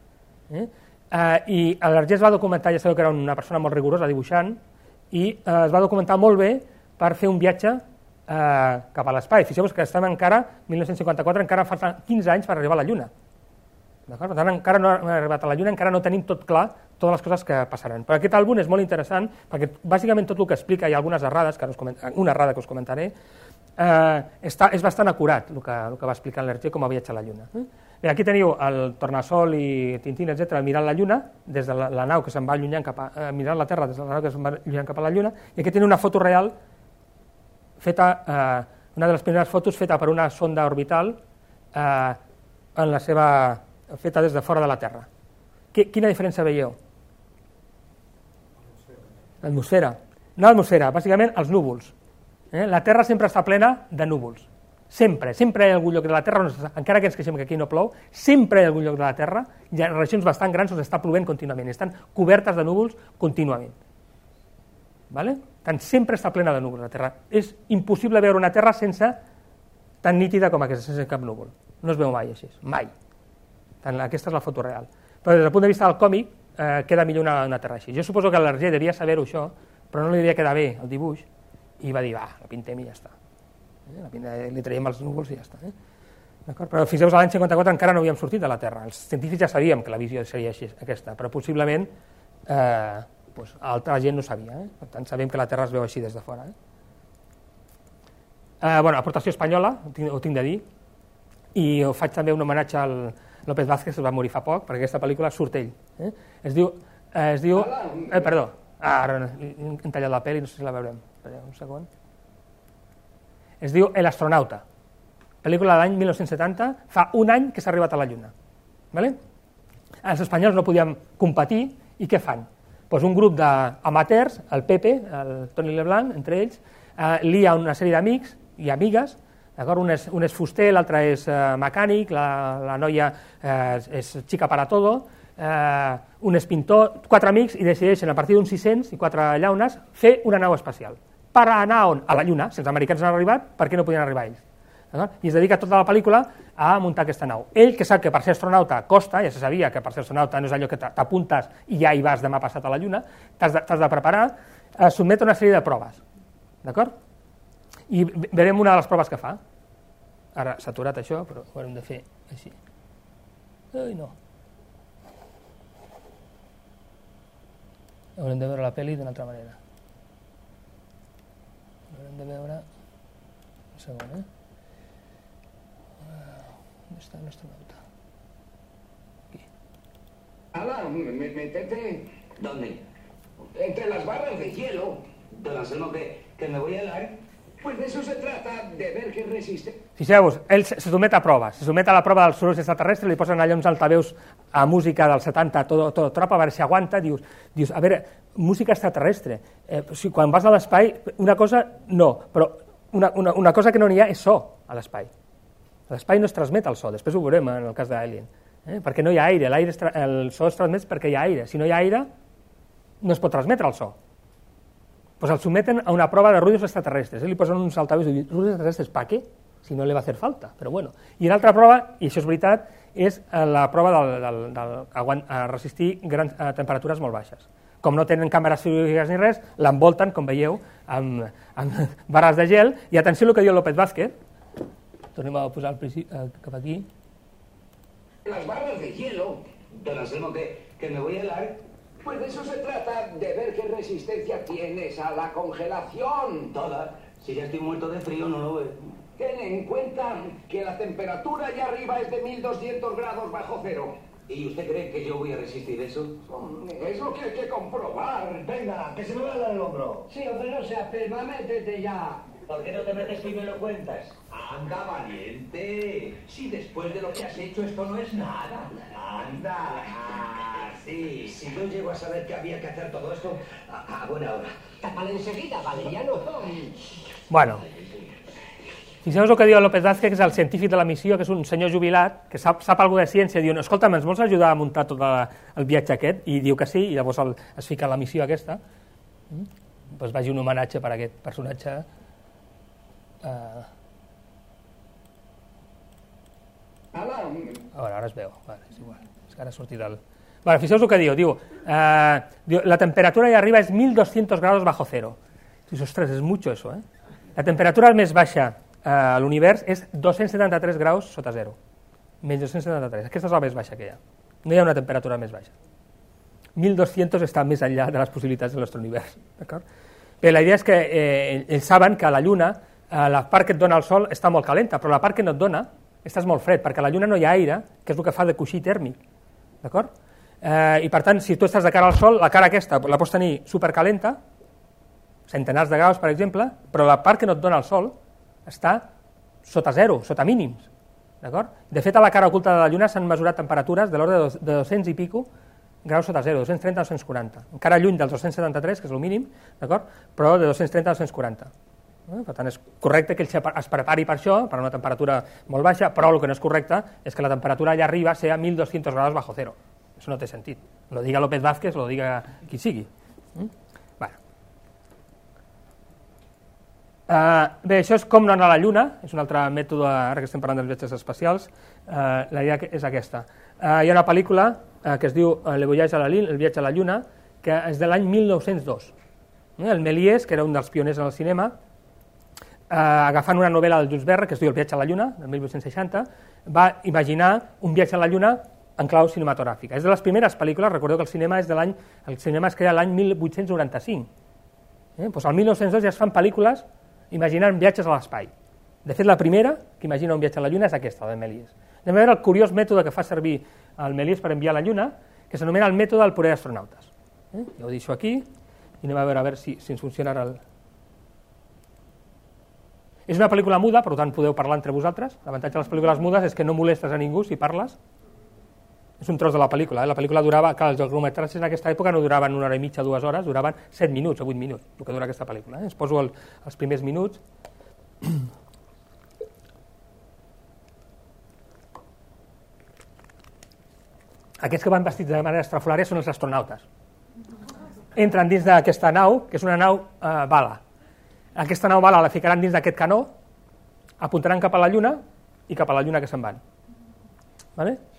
Eh? Uh, I l'Argés va documentar, ja sabeu que era una persona molt rigorosa, dibuixant, i uh, es va documentar molt bé per fer un viatge eh, cap a l'espai. Fixeu-vos que estem encara, 1954, encara falten 15 anys per arribar a la Lluna. Per tant, encara no hem arribat a la Lluna, encara no tenim tot clar totes les coses que passaran. Però aquest àlbum és molt interessant perquè bàsicament tot el que explica, hi ha algunes errades, que us una errada que us comentaré, eh, està, és bastant acurat el que, el que va explicar l'Hergé com a viatge a la Lluna. Eh? Bé, aquí teniu el Tornasol i Tintín, etc mirant la Lluna, des de la, la nau que se'n va allunyant cap a, eh, mirant la Terra des de la nau que se'n va allunyant cap a la Lluna, i aquí teniu una foto real feta, eh, una de les primeres fotos feta per una sonda orbital eh, en la seva, feta des de fora de la Terra. Qu quina diferència veieu? L'atmosfera. No l'atmosfera, bàsicament els núvols. Eh? La Terra sempre està plena de núvols. Sempre, sempre hi ha algun lloc de la Terra, on, encara que ens queixem que aquí no plou, sempre hi ha algun lloc de la Terra, hi ha regions bastant grans on està plovent contínuament, estan cobertes de núvols contínuament. Vale? Tant sempre està plena de núvols la Terra. És impossible veure una Terra sense tan nítida com aquesta, sense cap núvol. No es veu mai així, mai. Tant, aquesta és la foto real. Però des del punt de vista del còmic, eh, queda millor una, una Terra així. Jo suposo que l'Arger devia saber-ho això, però no li devia quedar bé el dibuix, i va dir, va, la pintem i ja està. Eh? La pintem, li traiem els núvols i ja està. Eh? Però fixeu-vos, l'any 54 encara no havíem sortit de la Terra. Els científics ja sabíem que la visió seria així, aquesta, però possiblement eh, pues, altra gent no sabia. Eh? Per tant, sabem que la Terra es veu així des de fora. Eh? Eh, bueno, aportació espanyola, ho tinc, ho tinc de dir, i ho faig també un homenatge al López Vázquez, que va morir fa poc, perquè aquesta pel·lícula surt ell. Eh? Es diu... Eh, es diu eh, perdó, ah, ara hem tallat la pel·li, no sé si la veurem. Espera un segon. Es diu El astronauta, pel·lícula de l'any 1970, fa un any que s'ha arribat a la Lluna. Vale? Els espanyols no podíem competir, i què fan? pues un grup d'amateurs, el Pepe, el Toni Leblanc, entre ells, eh, lia una sèrie d'amics i amigues, un és, un és fuster, l'altre és eh, mecànic, la, la noia eh, és xica para todo, eh, un és pintor, quatre amics i decideixen a partir d'uns 600 i quatre llaunes fer una nau espacial. Per anar on? A la Lluna, si els americans han arribat, per què no podien arribar ells? I es dedica tota la pel·lícula a muntar aquesta nau. Ell, que sap que per ser astronauta costa, ja se sabia que per ser astronauta no és allò que t'apuntes i ja hi vas demà passat a la Lluna, t'has de, de preparar, eh, sotmet una sèrie de proves. D'acord? I veurem una de les proves que fa. Ara s'ha aturat això, però ho haurem de fer així. Ai, no. Haurem de veure la pel·li d'una altra manera. Haurem de veure... Un segon, eh? ¿Dónde está nuestro astronauta? Aquí. Ala, métete. ¿Dónde? Entre las barras de hielo. Pero hacemos que, que me voy a helar. Pues de eso se trata, de ver qué resiste. Fixeu-vos, ell se somet a proves, se somet a la prova dels sorolls extraterrestres, li posen allà uns altaveus a música dels 70, tot, tot trop, a veure si aguanta, dius, dius a veure, música extraterrestre, eh, si quan vas a l'espai, una cosa, no, però una, una, una cosa que no n'hi ha és so a l'espai. L'espai no es transmet el so, després ho veurem en el cas d'Alien, eh? perquè no hi ha aire, aire el so es transmet perquè hi ha aire, si no hi ha aire no es pot transmetre el so. Pues el someten a una prova de ruidos extraterrestres, eh? li posen uns altaveus i ruidos extraterrestres, pa què? Si no li va fer falta, però bueno. I l'altra prova, i això és veritat, és eh, la prova del, del, del, del resistir grans, a temperatures molt baixes. Com no tenen càmeres cirúrgiques ni res, l'envolten, com veieu, amb, amb (laughs) barres de gel, i atenció al que diu López Vázquez, Tornem a posar el eh, cap aquí. Las barras de hielo. Pero hacemos que, que me voy a helar. Pues de eso se trata, de ver qué resistencia tienes a la congelación. Toda. Si ya estoy muerto de frío, no lo veo. Ten en cuenta que la temperatura allá arriba es de 1200 grados bajo cero. ¿Y usted cree que yo voy a resistir eso? Es lo que hay que comprobar. Venga, que se me va a dar el hombro. Sí, hombre, no seas pema, métete ya. ¿Por qué no te metes y me lo cuentas? Anda, valiente. Si después de lo que has hecho esto no es nada. Anda. Sí, si yo llego a saber que había que hacer todo esto, a, a buena hora. Tápala enseguida, Valeriano. Bueno, fixeu el que diu López Vázquez, que és el científic de la missió, que és un senyor jubilat, que sap, sap alguna de ciència, diu, escolta'm, ens vols ajudar a muntar tot la, el viatge aquest? I diu que sí, i llavors el, es fica en la missió aquesta. Mm? Pues vagi un homenatge per a aquest personatge. Uh, a veure, ara es veu, vale, és igual, és que ara ha sortit el... Vale, fixeu el que diu, diu, eh, diu, la temperatura allà arriba és 1200 grados bajo cero. Dius, ostres, és mucho eso, eh? La temperatura més baixa eh, a l'univers és 273 graus sota zero. Menys 273. Aquesta és la més baixa que hi ha. No hi una temperatura més baixa. 1200 està més enllà de les possibilitats del nostre univers. Bé, la idea és que eh, ells saben que a la Lluna eh, la part que dona el Sol està molt calenta, però la part que no et dona estàs molt fred, perquè a la Lluna no hi aire, que és el que fa de coixí tèrmic. D'acord? Eh, I per tant, si tu estàs de cara al Sol, la cara aquesta la pots tenir supercalenta, centenars de graus, per exemple, però la part que no et dona el Sol està sota zero, sota mínims. De fet, a la cara oculta de la Lluna s'han mesurat temperatures de l'ordre de dos- de 200 i pico graus sota zero, 230 a 240. Encara lluny dels 273, que és el mínim, però de 230 a 240. Eh? Per tant, és correcte que ell es prepari per això, per una temperatura molt baixa, però el que no és correcte és que la temperatura allà arriba sea 1.200 graus bajo cero. Això no té sentit. Lo diga López Vázquez, lo diga qui sigui. Mm? Bueno. Uh, bé, això és com no anar a la Lluna, és un altre mètode, ara que estem parlant dels viatges espacials, uh, la idea és aquesta. Uh, hi ha una pel·lícula uh, que es diu uh, Le voyage a la Lune, El viatge a la Lluna, que és de l'any 1902. Eh? El Méliès, que era un dels pioners en el cinema, eh, agafant una novel·la del Jules Verne, que es diu El viatge a la Lluna, del 1860, va imaginar un viatge a la Lluna en clau cinematogràfica. És de les primeres pel·lícules, recordeu que el cinema és de l'any, el cinema es crea l'any 1895. Eh? Doncs al 1902 ja es fan pel·lícules imaginant viatges a l'espai. De fet, la primera que imagina un viatge a la Lluna és aquesta, de Méliès. Anem a veure el curiós mètode que fa servir el Méliès per enviar a la Lluna, que s'anomena el mètode del poder d'astronautes. Eh? Ja ho deixo aquí i anem a veure a veure si, si ens funciona ara el... És una pel·lícula muda, per tant podeu parlar entre vosaltres. L'avantatge de les pel·lícules mudes és que no molestes a ningú si parles. És un tros de la pel·lícula. Eh? La pel·lícula durava, que els llargometratges en aquesta època no duraven una hora i mitja, dues hores, duraven set minuts o vuit minuts, el que dura aquesta pel·lícula. Eh? Es poso el, els primers minuts. (clears throat) Aquests que van vestits de manera estrafolària són els astronautes. Entren dins d'aquesta nau, que és una nau eh, bala. Aquesta nau bala la ficaran dins d'aquest canó, apuntaran cap a la Lluna i cap a la Lluna que se'n van. Vale?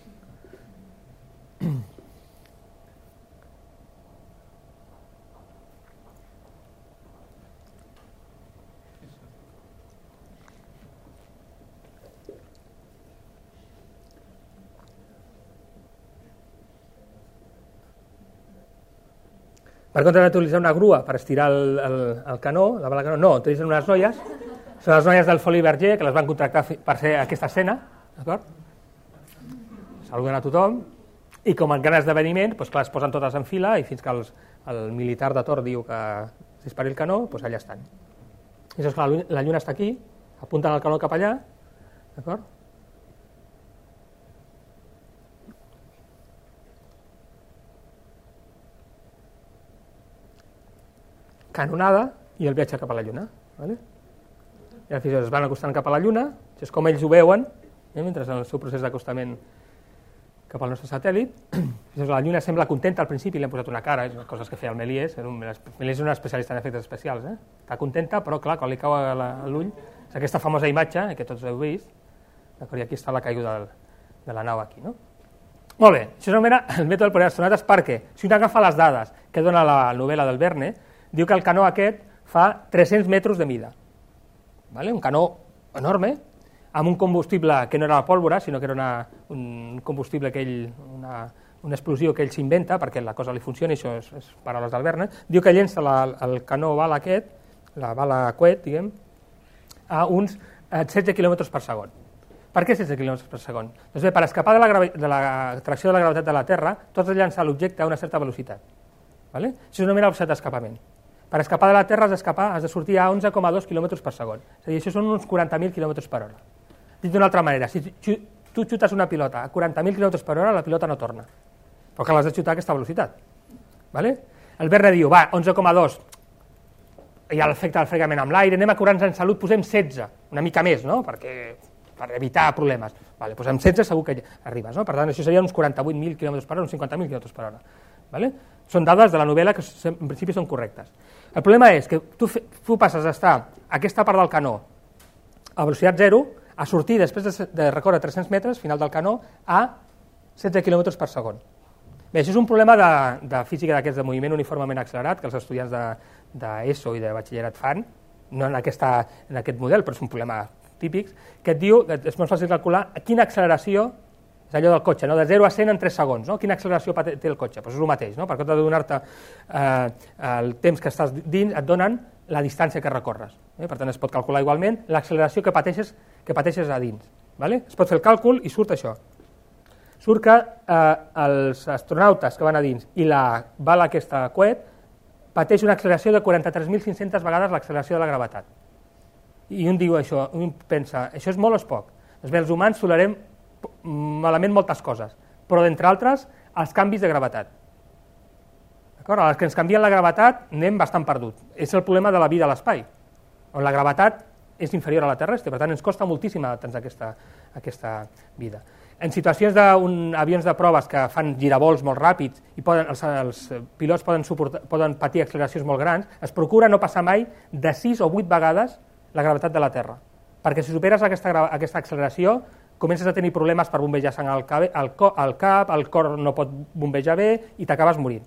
Per contra, utilitzar una grua per estirar el, el, el canó, la bala canó. No, utilitzen unes noies, són les noies del Foli Berger, que les van contractar per fer aquesta escena, d'acord? Saluden a tothom, i com en gran esdeveniment, doncs, clar, es posen totes en fila, i fins que els, el militar de Tor diu que dispari el canó, doncs allà estan. I llavors, clar, la llu- la lluna està aquí, apunten el canó cap allà, d'acord? canonada i el viatge cap a la Lluna. Vale? I final es van acostant cap a la Lluna, és com ells ho veuen, eh, mentre en el seu procés d'acostament cap al nostre satèl·lit. (clears throat) La Lluna sembla contenta al principi, li han posat una cara, és unes coses que feia el era un, Méliès és un especialista en efectes especials, eh? està contenta, però clar, quan li cau a l'ull, és aquesta famosa imatge eh, que tots heu vist, i aquí està la caiguda de la nau aquí. No? Molt bé, això s'anomena (laughs) el mètode del poder d'astronautes perquè si un agafa les dades que dona la novel·la del Verne, diu que el canó aquest fa 300 metres de mida. Vale? Un canó enorme, amb un combustible que no era la pólvora, sinó que era una, un combustible que ell, una, una explosió que ell s'inventa perquè la cosa li funcioni, això és, és paraules del Verne, diu que llença la, el canó bala aquest, la bala coet, diguem, a uns eh, 16 km per segon. Per què 16 km per segon? Doncs bé, per escapar de la, de la tracció de la gravetat de la Terra, tu has de llançar l'objecte a una certa velocitat. Vale? Això s'anomena velocitat d'escapament. Per escapar de la Terra has d'escapar, has de sortir a 11,2 km per segon. És a dir, això són uns 40.000 km per hora. Dit d'una altra manera, si tu xutes una pilota a 40.000 km per hora, la pilota no torna. Però que l'has de xutar a aquesta velocitat. Vale? El Verne diu, va, 11,2, hi ha l'efecte del fregament amb l'aire, anem a curar-nos en salut, posem 16, una mica més, no? Perquè, per evitar problemes. Vale, posem 16, segur que arribes, no? Per tant, això serien uns 48.000 km per hora, uns 50.000 km per hora. Vale? Són dades de la novel·la que en principi són correctes. El problema és que tu, tu passes d'estar a aquesta part del canó a velocitat zero a sortir després de, de recórrer 300 metres, final del canó, a 16 km per segon. Bé, això és un problema de, de física d'aquests de moviment uniformement accelerat que els estudiants d'ESO de, d'ESO i de batxillerat fan, no en, aquesta, en aquest model, però és un problema típic, que et diu, és molt fàcil calcular quina acceleració, és allò del cotxe, no? de 0 a 100 en 3 segons, no? quina acceleració té el cotxe? Pues és el mateix, no? per compte de donar-te eh, el temps que estàs dins, et donen la distància que recorres. Eh? Per tant, es pot calcular igualment l'acceleració que pateixes, que pateixes a dins. Vale? Es pot fer el càlcul i surt això surt que eh, els astronautes que van a dins i la bala aquesta coet pateix una acceleració de 43.500 vegades l'acceleració de la gravetat. I un diu això, un pensa, això és molt o és poc? Doncs bé, els humans tolerem malament moltes coses, però d'entre altres, els canvis de gravetat. D'acord? A les que ens canvien la gravetat anem bastant perdut. És el problema de la vida a l'espai, on la gravetat és inferior a la terrestre, per tant ens costa moltíssim adaptar-nos a aquesta, aquesta vida. En situacions d'avions de proves que fan giravols molt ràpids i poden, els, els pilots poden, suportar, poden patir acceleracions molt grans, es procura no passar mai de 6 o 8 vegades la gravetat de la Terra. Perquè si superes aquesta, aquesta acceleració, comences a tenir problemes per bombejar sang al, cabe, al, al cap, el cor no pot bombejar bé i t'acabes morint.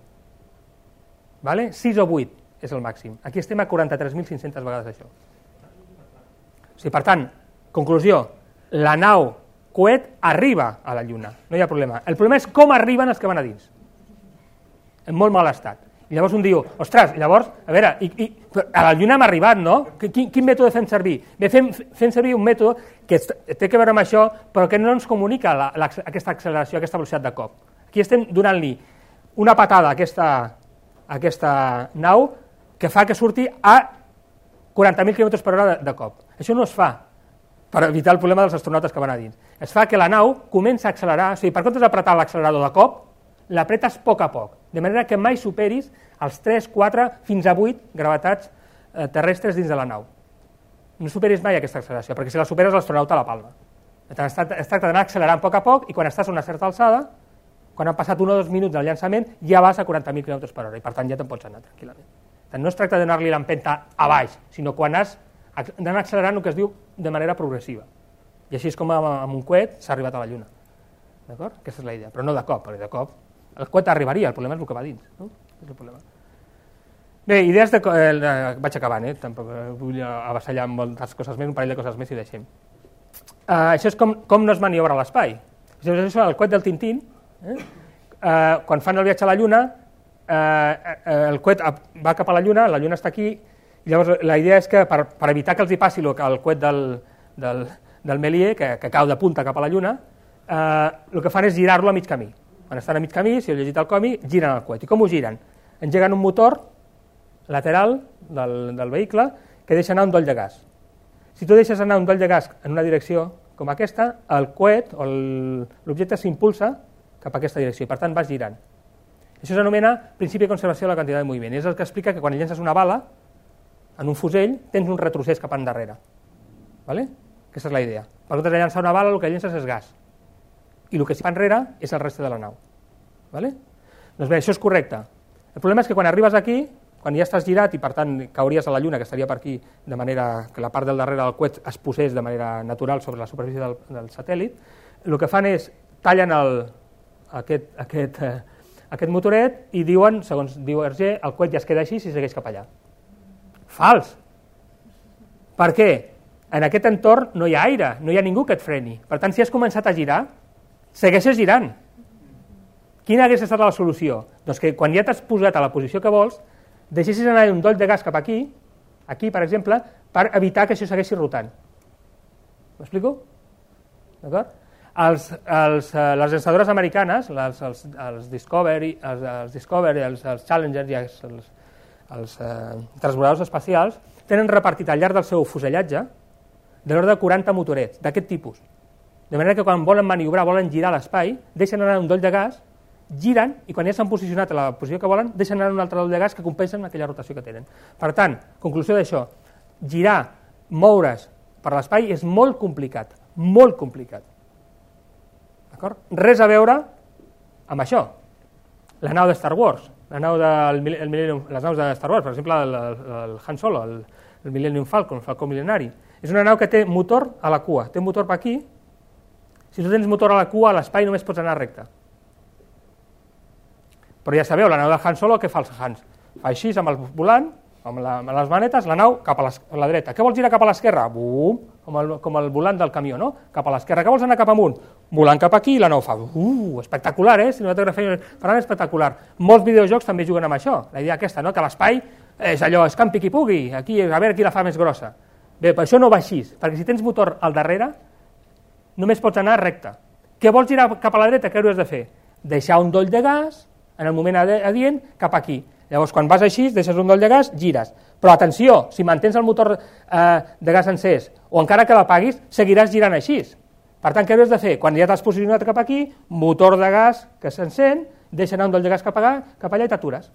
Vale? 6 o 8 és el màxim. Aquí estem a 43.500 vegades això. O sigui, per tant, conclusió, la nau coet arriba a la Lluna, no hi ha problema. El problema és com arriben els que van a dins. En molt mal estat. I llavors un diu, ostres, llavors, a veure, i, i, a la Lluna hem arribat, no? Quin, quin mètode fem servir? Bé, fem, fem servir un mètode que té que veure amb això, però que no ens comunica la, la, aquesta acceleració, aquesta velocitat de cop. Aquí estem donant-li una patada a aquesta, aquesta nau que fa que surti a 40.000 km per hora de, de cop. Això no es fa per evitar el problema dels astronautes que van a dins. Es fa que la nau comença a accelerar, o sigui, per comptes d'apretar l'accelerador de cop, l'apretes a poc a poc, de manera que mai superis els 3, 4, fins a 8 gravetats eh, terrestres dins de la nau. No superis mai aquesta acceleració, perquè si la superes l'astronauta la palma. Es tracta d'anar accelerant a poc a poc i quan estàs a una certa alçada, quan han passat un o dos minuts del llançament, ja vas a 40.000 km per hora i per tant ja te'n pots anar tranquil·lament. Tant, no es tracta de donar-li l'empenta a baix, sinó quan has d'anar accelerant el que es diu de manera progressiva. I així és com amb, un coet s'ha arribat a la Lluna. D'acord? Aquesta és la idea, però no de cop, perquè de cop el coet arribaria, el problema és el que va dins. No? És el problema. Bé, idees de... Eh, vaig acabant, eh? Tampoc eh, vull avassallar amb moltes coses més, un parell de coses més i deixem. Uh, això és com, com no es maniobra l'espai. Això és el coet del Tintín, eh? uh, quan fan el viatge a la Lluna, uh, uh, el coet va cap a la Lluna, la Lluna està aquí, i llavors la idea és que per, per evitar que els hi passi el, el coet del, del, del Méliès, que, que cau de punta cap a la Lluna, eh, el que fan és girar-lo a mig camí. Quan estan a mig camí, si heu llegit el còmic, giren el coet. I com ho giren? Engeguen un motor lateral del, del vehicle que deixa anar un doll de gas. Si tu deixes anar un doll de gas en una direcció com aquesta, el coet o l'objecte s'impulsa cap a aquesta direcció i per tant vas girant. Això s'anomena principi de conservació de la quantitat de moviment. És el que explica que quan llences una bala en un fusell tens un retrocés cap endarrere. ¿Vale? Aquesta és la idea. Per comptes de llançar una bala, el que llences és gas. I el que s'hi fa enrere és el reste de la nau. ¿Vale? Doncs bé, això és correcte. El problema és que quan arribes aquí, quan ja estàs girat i per tant cauries a la Lluna, que estaria per aquí, de manera que la part del darrere del coet es posés de manera natural sobre la superfície del, del satèl·lit, el que fan és tallen el, aquest, aquest, eh, aquest motoret i diuen, segons diu Hergé, el coet ja es queda així si segueix cap allà. Fals. Per què? En aquest entorn no hi ha aire, no hi ha ningú que et freni. Per tant, si has començat a girar, segueixes girant. Quina hagués estat la solució? Doncs que quan ja t'has posat a la posició que vols, deixessis anar un doll de gas cap aquí, aquí, per exemple, per evitar que això segueixi rotant. M'explico? D'acord? Els, els, eh, les llançadores americanes, els, els, els Discovery, els, els, Discovery, els, els Challenger i els, els, els eh, transbordadors espacials, tenen repartit al llarg del seu fusellatge de l'ordre de 40 motorets d'aquest tipus. De manera que quan volen maniobrar, volen girar l'espai, deixen anar un doll de gas giren i quan ja s'han posicionat a la posició que volen, deixen anar un altre doll de gas que compensen aquella rotació que tenen. Per tant, conclusió d'això, girar, moure's per l'espai és molt complicat, molt complicat. Res a veure amb això. La nau de Star Wars, la nau del, el Millennium, les naus de Star Wars, per exemple, el, el, el Han Solo, el, el Millennium Falcon, el Falcó Millenari, és una nau que té motor a la cua, té motor per aquí, si tu tens motor a la cua, a l'espai només pots anar recte. Però ja sabeu, la nau del Han Solo, què fa els Hans? Fa així amb el volant, amb, la, amb les manetes, la nau cap a, les, a la dreta. Què vols girar cap a l'esquerra? Bum, com el, com el volant del camió, no? Cap a l'esquerra. Què vols anar cap amunt? Volant cap aquí i la nau fa... Uh, espectacular, eh? Cinematografia parlant espectacular. Molts videojocs també juguen amb això. La idea aquesta, no? Que l'espai és allò, és campi qui pugui, aquí, a veure qui la fa més grossa. Bé, per això no va així, perquè si tens motor al darrere, només pots anar recte. Què vols girar cap a la dreta? Què hauries de fer? Deixar un doll de gas, en el moment adient cap aquí. Llavors, quan vas així, deixes un doll de gas, gires. Però atenció, si mantens el motor eh, de gas encès o encara que l'apaguis, seguiràs girant així. Per tant, què has de fer? Quan ja t'has posicionat cap aquí, motor de gas que s'encén, deixa anar un doll de gas cap allà, cap allà i t'atures.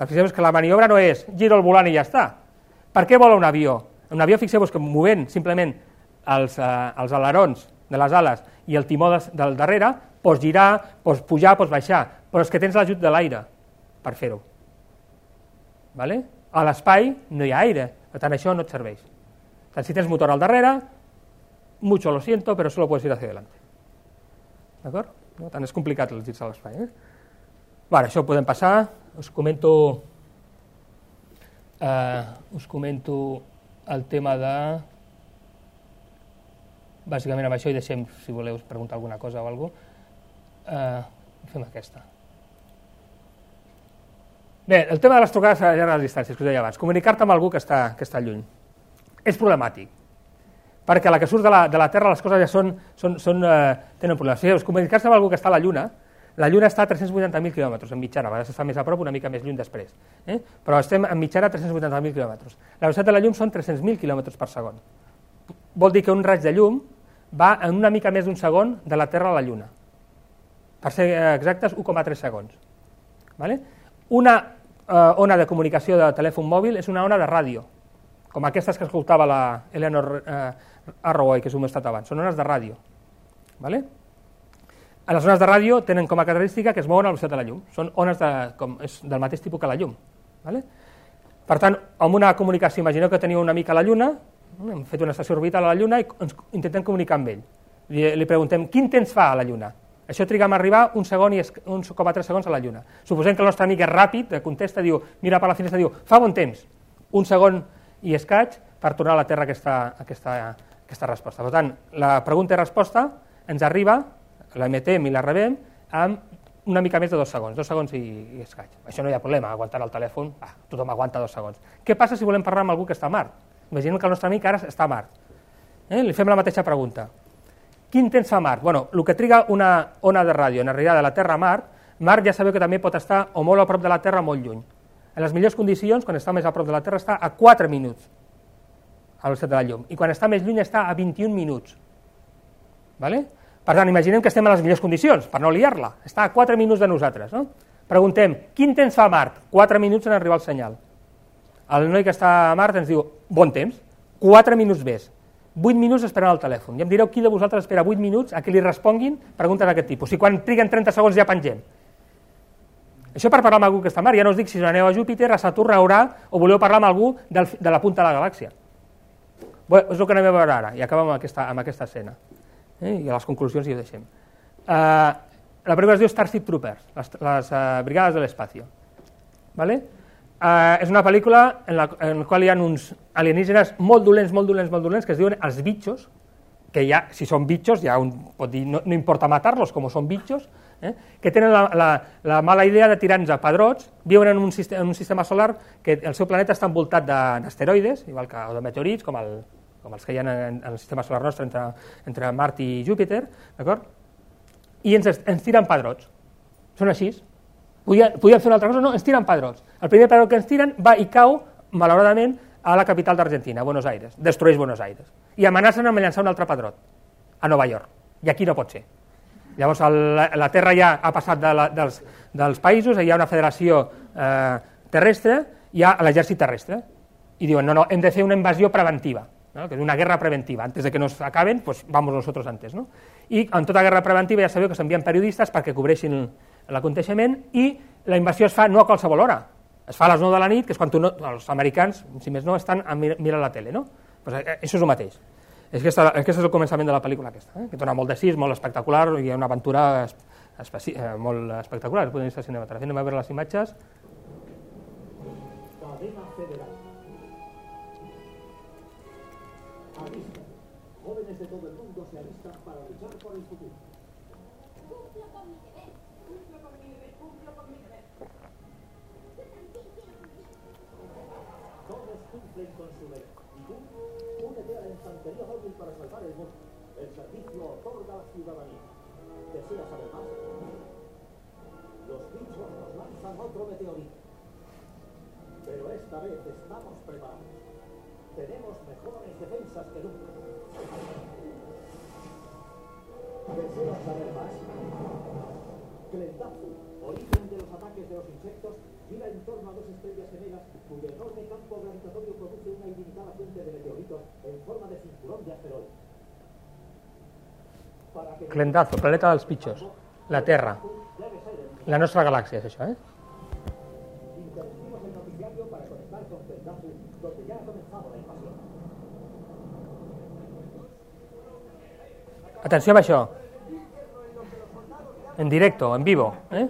El que és que la maniobra no és giro el volant i ja està. Per què vola un avió? Un avió, fixeu-vos que movent simplement els, eh, els alerons de les ales i el timó de, del darrere, pots girar, pots pujar, pots baixar, però és que tens l'ajut de l'aire per fer-ho. Vale? A l'espai no hi ha aire, per tant això no et serveix. Tant si tens motor al darrere, mucho lo siento, però solo puedes ir hacia adelante. D'acord? No? Tant és complicat els girs a l'espai. Eh? Vale, això ho podem passar, us comento eh, us comento el tema de bàsicament amb això i deixem, si voleu preguntar alguna cosa o alguna cosa, eh, fem aquesta. Bé, el tema de les trucades a llargues distàncies, que us deia abans, comunicar-te amb algú que està, que està lluny. És problemàtic, perquè a la que surt de la, de la Terra les coses ja són, són, són, eh, tenen problemes. Si comunicar-se amb algú que està a la Lluna, la Lluna està a 380.000 quilòmetres en mitjana, a vegades està més a prop, una mica més lluny després, eh? però estem en mitjana a 380.000 quilòmetres. La velocitat de la llum són 300.000 quilòmetres per segon. Vol dir que un raig de llum va en una mica més d'un segon de la Terra a la Lluna. Per ser exactes, 1,3 segons. Vale? Una eh, ona de comunicació de telèfon mòbil és una ona de ràdio, com aquestes que escoltava la Eleanor eh, Arroway, que us hem estat abans. Són ones de ràdio. Vale? A les ones de ràdio tenen com a característica que es mouen a la velocitat de la llum. Són ones de, com, és del mateix tipus que la llum. Vale? Per tant, amb una comunicació, imagineu que teniu una mica a la Lluna, hem fet una estació orbital a la Lluna i ens intentem comunicar amb ell. Li, li preguntem, quin temps fa a la Lluna? Això triga a arribar un segon i un coma tres segons a la Lluna. Suposem que el nostre amic és ràpid, contesta, diu, mira per la finestra, diu, fa bon temps, un segon i escaig per tornar a la Terra aquesta, aquesta, aquesta resposta. Per tant, la pregunta i resposta ens arriba, la emetem i la rebem, amb una mica més de dos segons, dos segons i, i escaig. Això no hi ha problema, aguantar el telèfon, ah, tothom aguanta dos segons. Què passa si volem parlar amb algú que està a Mart? Imaginem que el nostre amic ara està a Mart. Eh? Li fem la mateixa pregunta. Quin temps fa Mart? Bueno, el que triga una ona de ràdio en arribar de la Terra a Mart, Mart ja sabeu que també pot estar o molt a prop de la Terra o molt lluny. En les millors condicions, quan està més a prop de la Terra, està a 4 minuts a la de la llum. I quan està més lluny està a 21 minuts. Vale? Per tant, imaginem que estem en les millors condicions, per no liar-la. Està a 4 minuts de nosaltres. No? Preguntem, quin temps fa Mart? 4 minuts en arribar al senyal. El noi que està a Mart ens diu, bon temps, 4 minuts més. 8 minuts esperant el telèfon. I em direu qui de vosaltres espera 8 minuts a que li responguin preguntes d'aquest tipus. Si quan triguen 30 segons ja pengem. Això per parlar amb algú que està a Mart. Ja no us dic si aneu a Júpiter, a Saturn, a Urà, o voleu parlar amb algú del, de la punta de la galàxia. Bé, és el que anem a veure ara, i acabem amb aquesta, amb aquesta escena. Eh? I a les conclusions hi ho deixem. Uh, la pel·lícula es diu Starship Troopers, les, les uh, brigades de l'espacio. ¿Vale? Uh, és una pel·lícula en la, en la qual hi ha uns alienígenes molt dolents, molt dolents, molt dolents, que es diuen els bitxos, que ja, si són bitxos, ja un pot dir, no, no importa matar-los, com són bitxos, eh? que tenen la, la, la mala idea de tirar-nos a pedrots, viuen en un, sistema, en un sistema solar que el seu planeta està envoltat de- d'asteroides, igual que o de meteorits, com, el, com els que hi ha en, en el sistema solar nostre entre, entre Mart i Júpiter, d'acord? I ens, ens tiren pedrots. Són així. Podien, fer una altra cosa? No, ens tiren pedrots. El primer pedrot que ens tiren va i cau, malauradament, a la capital d'Argentina, Buenos Aires. Destrueix Buenos Aires. I amenacen amb llançar un altre pedrot a Nova York. I aquí no pot ser. Llavors la, la Terra ja ha passat de la, dels, dels països, hi ha una federació eh, terrestre, hi ha l'exèrcit terrestre. I diuen, no, no, hem de fer una invasió preventiva, no? que és una guerra preventiva. Antes de que nos acaben, pues vamos nosotros antes. No? I en tota guerra preventiva ja sabeu que s'envien periodistes perquè cobreixin l'aconteixement i la invasió es fa no a qualsevol hora, es fa a les 9 de la nit, que és quan tu no, els americans, si més no, estan a mir mirar la tele. No? Pues, eh, això és el mateix. És que aquest és el començament de la pel·lícula aquesta, eh? que dona molt de sis, molt espectacular, hi ha una aventura es, especi, eh, molt espectacular, de vista cinematogràfic. Anem a veure les imatges. Cadena Federal. Alista. Jóvenes de todo el mundo se alistan para luchar por el futuro. ¿Deseas saber más? Los bichos nos lanzan otro meteorito. Pero esta vez estamos preparados. Tenemos mejores defensas que nunca. ¿Deseas saber más? Clentazo, origen de los ataques de los insectos, gira en torno a dos estrellas gemelas cuyo enorme campo gravitatorio produce una ilimitada fuente de meteoritos en forma de cinturón de asteroides. Clendazo, planeta dels pitjors, la Terra, la nostra galàxia, és això, eh? Atenció amb això. En directo, en vivo. Eh?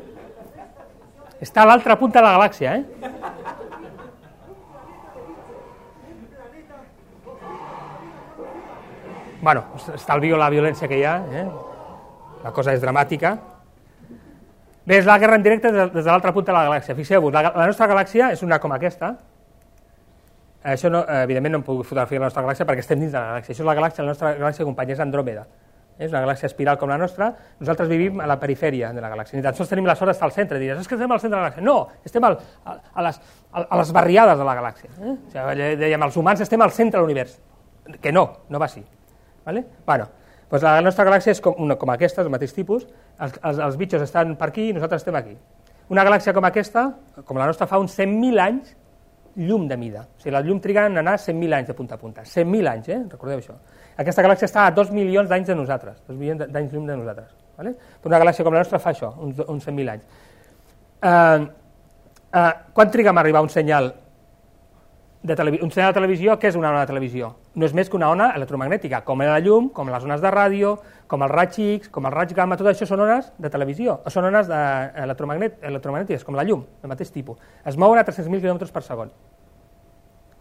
Està a l'altra punta de la galàxia, eh? Bueno, estalvio la violència que hi ha, eh? La cosa és dramàtica. Bé, és la guerra en directe des de l'altra punta de la galàxia. Fixeu-vos, la, la nostra galàxia és una com aquesta. Això, no, evidentment, no em puc fotografiar la nostra galàxia perquè estem dins de la galàxia. Això és la galàxia, la nostra galàxia companya és Andròmeda. És una galàxia espiral com la nostra. Nosaltres vivim a la perifèria de la galàxia. Ni tan sols tenim la sort d'estar al centre. Diràs, és que estem al centre de la galàxia. No, estem al, a, a, les, a, a les barriades de la galàxia. Eh? O sigui, dèiem, els humans estem al centre de l'univers. Que no, no va així. Vale? Bueno, doncs la nostra galàxia és com, una, com aquesta, del mateix tipus. Els, els, els bitxos estan per aquí i nosaltres estem aquí. Una galàxia com aquesta, com la nostra, fa uns 100.000 anys llum de mida. O sigui, la llum triga en anar 100.000 anys de punta a punta. 100.000 anys, eh? recordeu això. Aquesta galàxia està a 2 milions d'anys de nosaltres, 2 milions d'anys llum de nosaltres. Vale? Però una galàxia com la nostra fa això, uns, uns 100.000 anys. Uh, uh, quan triga a arribar un senyal de televi- un senyal de televisió, què és una ona de televisió? No és més que una ona electromagnètica, com la llum, com les ones de ràdio, com el raig X, com el raig gamma, tot això són ones de televisió, són ones de, electromagnet, electromagnètiques, com la llum, del mateix tipus. Es mouen a 300.000 km per segon.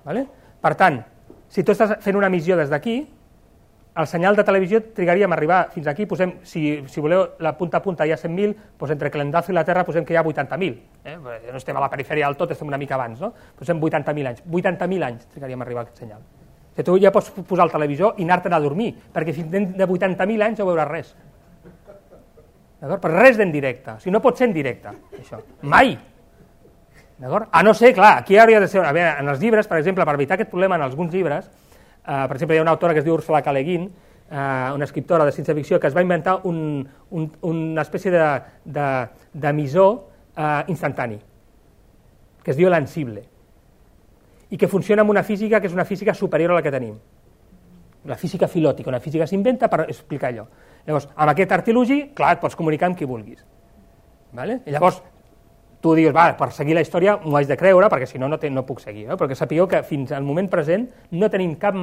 Vale? Per tant, si tu estàs fent una emissió des d'aquí, el senyal de televisió trigaríem a arribar fins aquí, posem, si, si voleu la punta a punta hi ha 100.000, doncs entre Clendazo i la Terra posem que hi ha 80.000. Eh? No estem a la perifèria del tot, estem una mica abans, no? Posem 80.000 anys. 80.000 anys trigaríem a arribar a aquest senyal. Que tu ja pots posar el televisor i anar-te'n a dormir, perquè fins de 80.000 anys no veuràs res. D'acord? Però res d'en directe. O sigui, no pot ser en directe, això. Mai. D'acord? A no ser, clar, aquí hauria de ser... A veure, en els llibres, per exemple, per evitar aquest problema en alguns llibres, eh, per exemple, hi ha una autora que es diu Ursula K. Le Guin, eh, una escriptora de ciència-ficció, que es va inventar un, un, una espècie de, de, d'emissor, eh, instantani, que es diu l'ansible, i que funciona amb una física que és una física superior a la que tenim. La física filòtica, una física s'inventa per explicar allò. Llavors, amb aquest artilugi, clar, et pots comunicar amb qui vulguis. Vale? I llavors, tu dius, va, per seguir la història m'ho haig de creure, perquè si no, no, te, no puc seguir. No? Perquè sapigueu que fins al moment present no tenim cap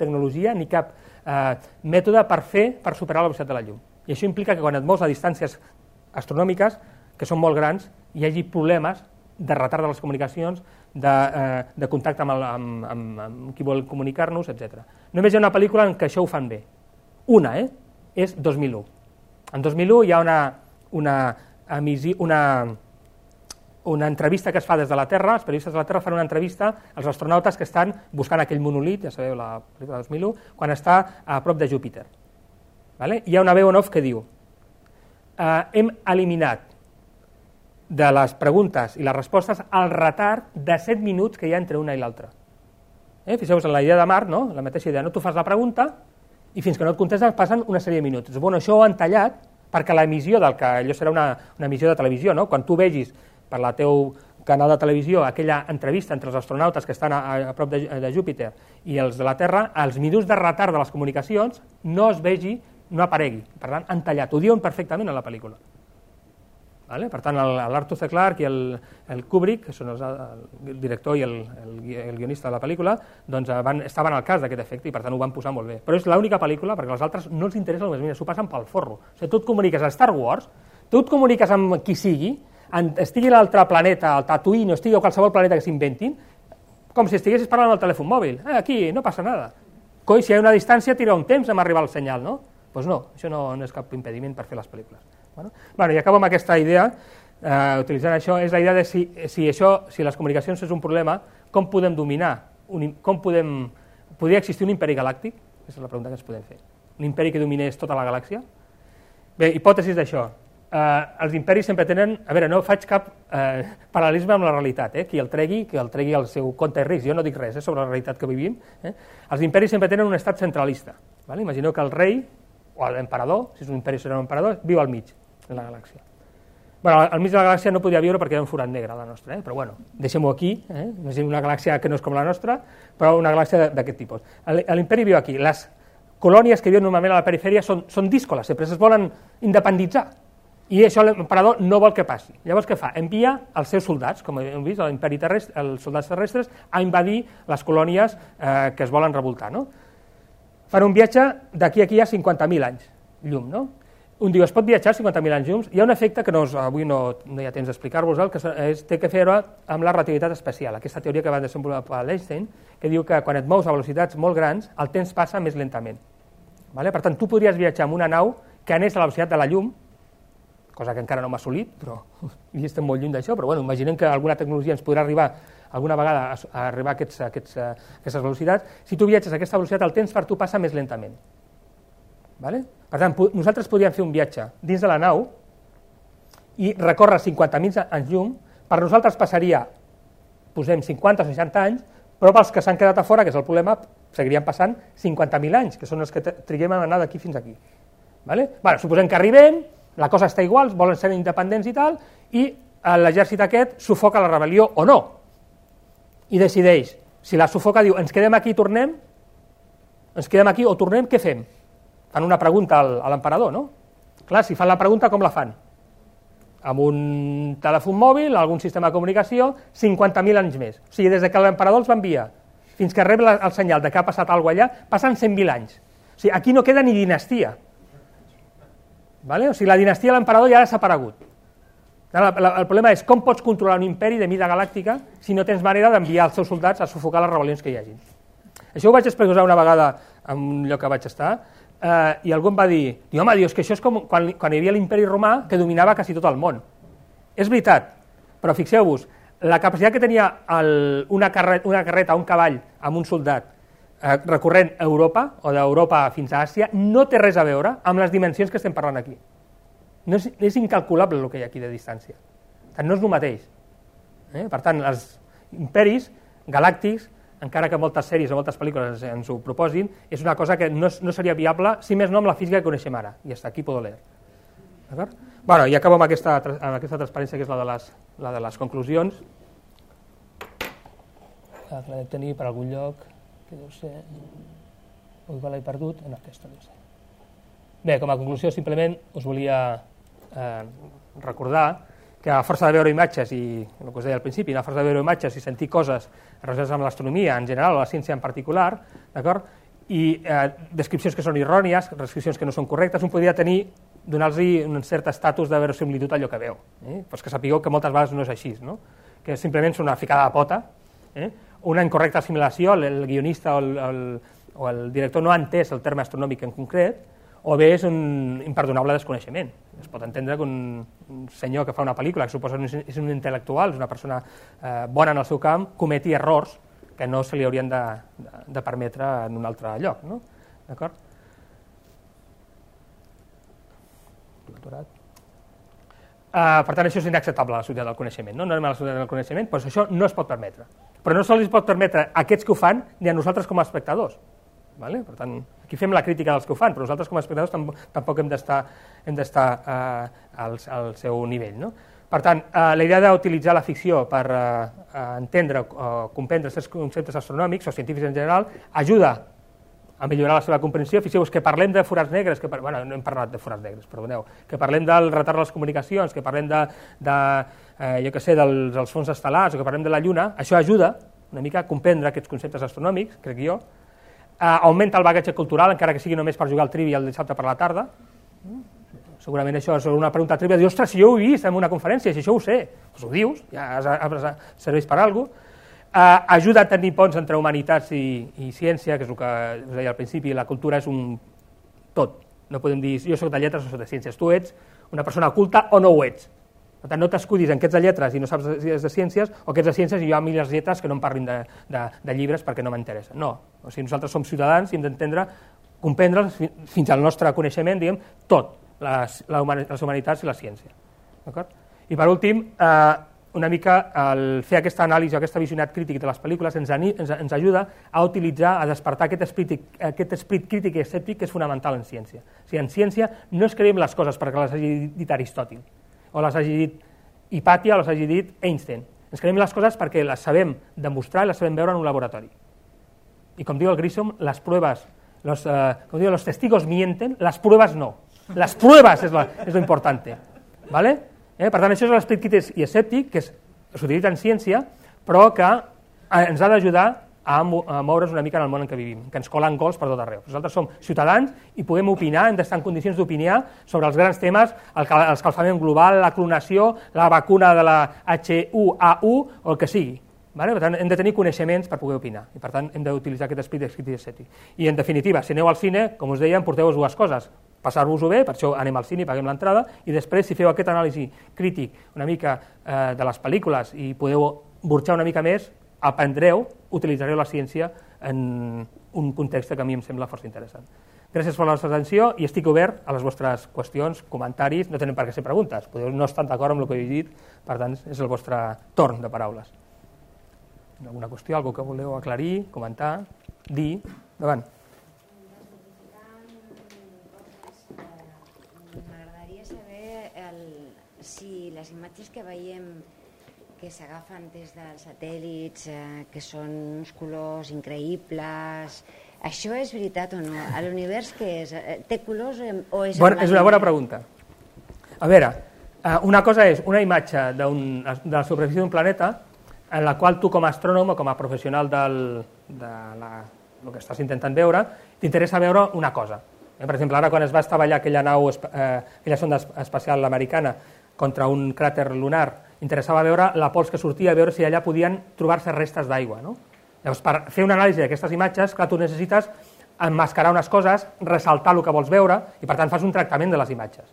tecnologia ni cap eh, mètode per fer, per superar la velocitat de la llum. I això implica que quan et mous a distàncies astronòmiques, que són molt grans, hi hagi problemes de retard de les comunicacions, de, eh, de contacte amb, el, amb, amb, amb qui vol comunicar-nos, etc. Només hi ha una pel·lícula en què això ho fan bé. Una, eh? És 2001. En 2001 hi ha una, una, una, una entrevista que es fa des de la Terra, els periodistes de la Terra fan una entrevista als astronautes que estan buscant aquell monolit, ja sabeu, la pel·lícula de 2001, quan està a prop de Júpiter. Vale? Hi ha una veu en off que diu eh, hem eliminat de les preguntes i les respostes el retard de 7 minuts que hi ha entre una i l'altra. Eh? Fixeu-vos en la idea de Marc, no? la mateixa idea, no? tu fas la pregunta i fins que no et contestes passen una sèrie de minuts. Bueno, això ho han tallat perquè l'emissió del que allò serà una, una emissió de televisió, no? quan tu vegis per la teu canal de televisió aquella entrevista entre els astronautes que estan a, a prop de, de Júpiter i els de la Terra, els minuts de retard de les comunicacions no es vegi, no aparegui. Per tant, han tallat, ho diuen perfectament a la pel·lícula. Vale? Per tant, l'Arthur C. Clarke i el, el Kubrick, que són els, el director i el, el, el guionista de la pel·lícula, doncs eh, van, estaven al cas d'aquest efecte i per tant ho van posar molt bé. Però és l'única pel·lícula perquè els altres no els interessa el més mínim, s'ho passen pel forro. O sigui, tu et comuniques a Star Wars, tu et comuniques amb qui sigui, en, estigui l'altre planeta, al Tatooine o estigui a qualsevol planeta que s'inventin, com si estiguessis parlant al telèfon mòbil. Eh, aquí no passa nada. Coi, si hi ha una distància, tira un temps en arribar al senyal, no? Doncs pues no, això no, no és cap impediment per fer les pel·lícules. Bueno, bueno, I acabo amb aquesta idea, eh, utilitzant això, és la idea de si, si, això, si les comunicacions és un problema, com podem dominar, un, com podem, podria existir un imperi galàctic? Aquesta és la pregunta que ens podem fer. Un imperi que dominés tota la galàxia? Bé, hipòtesis d'això. Eh, els imperis sempre tenen... A veure, no faig cap eh, paral·lelisme amb la realitat, eh? qui el tregui, que el tregui al seu compte de risc. Jo no dic res eh, sobre la realitat que vivim. Eh? Els imperis sempre tenen un estat centralista. Vale? Imagineu que el rei, o l'emperador, si és un imperi serà un emperador, viu al mig en la galàxia. Bueno, al mig de la galàxia no podia viure perquè era un forat negre la nostra, eh? però bueno, deixem-ho aquí, eh? és una galàxia que no és com la nostra, però una galàxia d'aquest tipus. L'imperi viu aquí. Les colònies que viuen normalment a la perifèria són, són díscoles, sempre es volen independitzar, i això l'emperador no vol que passi. Llavors què fa? Envia els seus soldats, com hem vist, l'imperi terrestre, els soldats terrestres, a invadir les colònies eh, que es volen revoltar. No? Fan un viatge d'aquí a aquí a 50.000 anys, llum, no? Un diu, es pot viatjar 50.000 anys llums? Hi ha un efecte que no, avui no, no hi ha temps d'explicar-vos, que és, té que fer amb la relativitat especial, aquesta teoria que va desenvolupar l'Einstein, que diu que quan et mous a velocitats molt grans, el temps passa més lentament. Vale? Per tant, tu podries viatjar amb una nau que anés a la velocitat de la llum, cosa que encara no m'ha assolit, però (laughs) hi estem molt lluny d'això, però bueno, imaginem que alguna tecnologia ens podrà arribar alguna vegada a, a arribar a, aquests, a, aquests, a aquestes velocitats. Si tu viatges a aquesta velocitat, el temps per tu passa més lentament. Vale? Per tant, nosaltres podríem fer un viatge dins de la nau i recórrer 50.000 anys llum, per nosaltres passaria, posem 50 o 60 anys, però pels que s'han quedat a fora, que és el problema, seguirien passant 50.000 anys, que són els que triguem a anar d'aquí fins aquí. Vale? Bueno, suposem que arribem, la cosa està igual, volen ser independents i tal, i l'exèrcit aquest sufoca la rebel·lió o no. I decideix, si la sufoca diu, ens quedem aquí i tornem, ens quedem aquí o tornem, què fem? Fan una pregunta al, a l'emperador, no? Clar, si fan la pregunta, com la fan? Amb un telèfon mòbil, algun sistema de comunicació, 50.000 anys més. O sigui, des de que l'emperador els va enviar fins que rep la, el senyal de que ha passat alguna allà, passen 100.000 anys. O sigui, aquí no queda ni dinastia. Vale? O sigui, la dinastia de l'emperador ja ha desaparegut. La, la, el problema és com pots controlar un imperi de mida galàctica si no tens manera d'enviar els seus soldats a sufocar les rebel·lions que hi hagin. Això ho vaig explicar una vegada en un lloc que vaig estar, eh, i algú em va dir, diu, home, dius que això és com quan, quan hi havia l'imperi romà que dominava quasi tot el món. És veritat, però fixeu-vos, la capacitat que tenia el, una, carret, una carreta, un cavall amb un soldat eh, recorrent a Europa, o d'Europa fins a Àsia, no té res a veure amb les dimensions que estem parlant aquí. No és, és incalculable el que hi ha aquí de distància. Tant no és el mateix. Eh? Per tant, els imperis galàctics encara que moltes sèries o moltes pel·lícules ens ho proposin, és una cosa que no, no seria viable, si més no amb la física que coneixem ara. I està aquí puedo leer. D'acord? Bueno, I acabo amb aquesta, amb aquesta transparència que és la de les, la de les conclusions. La que de tenir per algun lloc, que deu ser... Ui, l'he perdut, en aquesta deu ser. Bé, com a conclusió, simplement us volia eh, recordar que a força de veure imatges, i el que us deia al principi, a força de veure imatges i sentir coses relacionades amb l'astronomia en general o la ciència en particular, d'acord? i eh, descripcions que són errònies, descripcions que no són correctes, un podria tenir, donar-los un cert estatus de verosimilitud allò que veu. Eh? Pues que sapigueu que moltes vegades no és així, no? que simplement és una ficada de pota, eh? una incorrecta assimilació, el, el guionista o el, el, o el director no ha entès el terme astronòmic en concret, o bé és un imperdonable desconeixement. Es pot entendre que un, senyor que fa una pel·lícula, que suposa que és un intel·lectual, és una persona eh, bona en el seu camp, cometi errors que no se li haurien de, de, de permetre en un altre lloc. No? D'acord? Uh, per tant, això és inacceptable a la societat del coneixement. No, no anem a la societat del coneixement, però això no es pot permetre. Però no se'ls pot permetre a aquests que ho fan ni a nosaltres com a espectadors. Vale? Per tant, aquí fem la crítica dels que ho fan, però nosaltres com a espectadors tampoc, tampoc hem d'estar eh, al, al seu nivell. No? Per tant, eh, la idea d'utilitzar la ficció per eh, entendre o comprendre certs conceptes astronòmics o científics en general ajuda a millorar la seva comprensió. Fixeu-vos que parlem de forats negres, que, bueno, no hem parlat de forats negres, perdoneu, que parlem del retard de les comunicacions, que parlem de, de eh, jo que sé, dels, dels fons estel·lars, o que parlem de la Lluna, això ajuda una mica a comprendre aquests conceptes astronòmics, crec jo, eh, augmenta el bagatge cultural, encara que sigui només per jugar al trivi el dissabte per la tarda, segurament això és una pregunta trivia, dius, ostres, si jo ho he vist en una conferència, si això ho sé, doncs ho dius, ja serveix per alguna cosa, eh, ajuda a tenir ponts entre humanitats i, i ciència, que és el que us deia al principi, la cultura és un tot. No podem dir, jo soc de lletres o soc de ciències. Tu ets una persona culta o no ho ets. Per tant, no t'escudis en que ets de lletres i no saps si és de ciències, o que ets de ciències i jo a mi les lletres que no em parlin de, de, de llibres perquè no m'interessa. No. O sigui, nosaltres som ciutadans i hem d'entendre, comprendre fins al nostre coneixement, diguem, tot, les, les humanitats i la ciència. I per últim, eh, una mica el fer aquesta anàlisi, aquesta visionat crític de les pel·lícules ens, ens, ens ajuda a utilitzar, a despertar aquest esprit, aquest esprit crític i escèptic que és fonamental en ciència. O sigui, en ciència no es creiem les coses perquè les hagi dit Aristòtil, o les hagi dit Hipàtia o les hagi dit Einstein. Ens creiem les coses perquè les sabem demostrar i les sabem veure en un laboratori. I com diu el Grissom, les proves, los, eh, com diu, los testigos mienten, les proves no. Les proves és, la, és lo importante. ¿Vale? Eh? Per tant, això és l'esperit i escèptic, que s'utilitza en ciència, però que eh, ens ha d'ajudar a, a moure's una mica en el món en què vivim, que ens colen gols per tot arreu. Nosaltres som ciutadans i podem opinar, hem d'estar en condicions d'opinar sobre els grans temes, el, escalfament global, la clonació, la vacuna de la H1A1 o el que sigui. Vale? Per tant, hem de tenir coneixements per poder opinar i per tant hem d'utilitzar aquest esprit crític escèptic. I en definitiva, si aneu al cine, com us deia, porteu dues coses, passar-vos-ho bé, per això anem al cine i paguem l'entrada, i després, si feu aquest anàlisi crític una mica eh, de les pel·lícules i podeu burxar una mica més, aprendreu, utilitzareu la ciència en un context que a mi em sembla força interessant. Gràcies per la vostra atenció i estic obert a les vostres qüestions, comentaris, no tenen per què ser preguntes, podeu no estar d'acord amb el que he dit, per tant, és el vostre torn de paraules. Alguna qüestió, alguna que voleu aclarir, comentar, dir, davant. si les imatges que veiem que s'agafen des dels satèl·lits, eh, que són uns colors increïbles, això és veritat o no? A l'univers què és? Eh, té colors o és... Bueno, és una bona pregunta. A veure, eh, una cosa és una imatge un, de la superfície d'un planeta en la qual tu com a astrònom o com a professional del, de la, el que estàs intentant veure, t'interessa veure una cosa. Eh, per exemple, ara quan es va estavellar aquella nau, eh, aquella sonda espacial americana contra un cràter lunar, interessava veure la pols que sortia, veure si allà podien trobar-se restes d'aigua. No? Llavors, per fer una anàlisi d'aquestes imatges, clar, tu necessites emmascarar unes coses, ressaltar el que vols veure, i per tant fas un tractament de les imatges.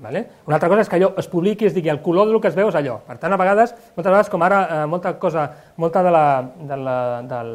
Vale? Una altra cosa és que allò es publiqui i es digui el color del que es veu és allò. Per tant, a vegades, moltes vegades, com ara, eh, molta cosa, molta de, la, de, la, del,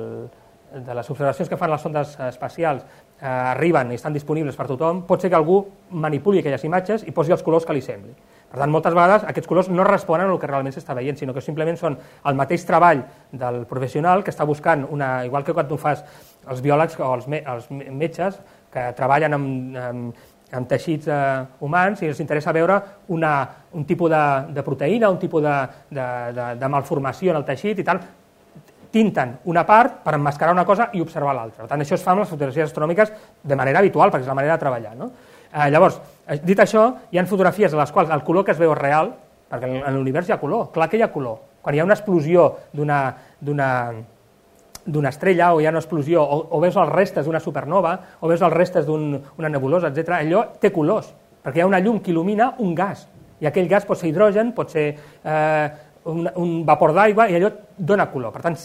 de les observacions que fan les sondes espacials eh, arriben i estan disponibles per tothom, pot ser que algú manipuli aquelles imatges i posi els colors que li sembli. Per tant, moltes vegades aquests colors no responen al que realment s'està veient, sinó que simplement són el mateix treball del professional que està buscant, una, igual que quan tu fas els biòlegs o els, me, els metges que treballen amb, amb, amb teixits eh, humans i els interessa veure una, un tipus de, de proteïna, un tipus de, de, de, de malformació en el teixit i tal, tinten una part per emmascarar una cosa i observar l'altra. Per tant, això es fa amb les fotografies astronòmiques de manera habitual, perquè és la manera de treballar. No? Eh, llavors, dit això, hi ha fotografies en les quals el color que es veu és real, perquè en l'univers hi ha color, clar que hi ha color. Quan hi ha una explosió d'una estrella o hi ha una explosió, o, o veus els restes d'una supernova, o veus els restes d'una un, nebulosa, etc. allò té colors, perquè hi ha una llum que il·lumina un gas, i aquell gas pot ser hidrogen, pot ser eh, un, un vapor d'aigua, i allò dona color. Per tant, sí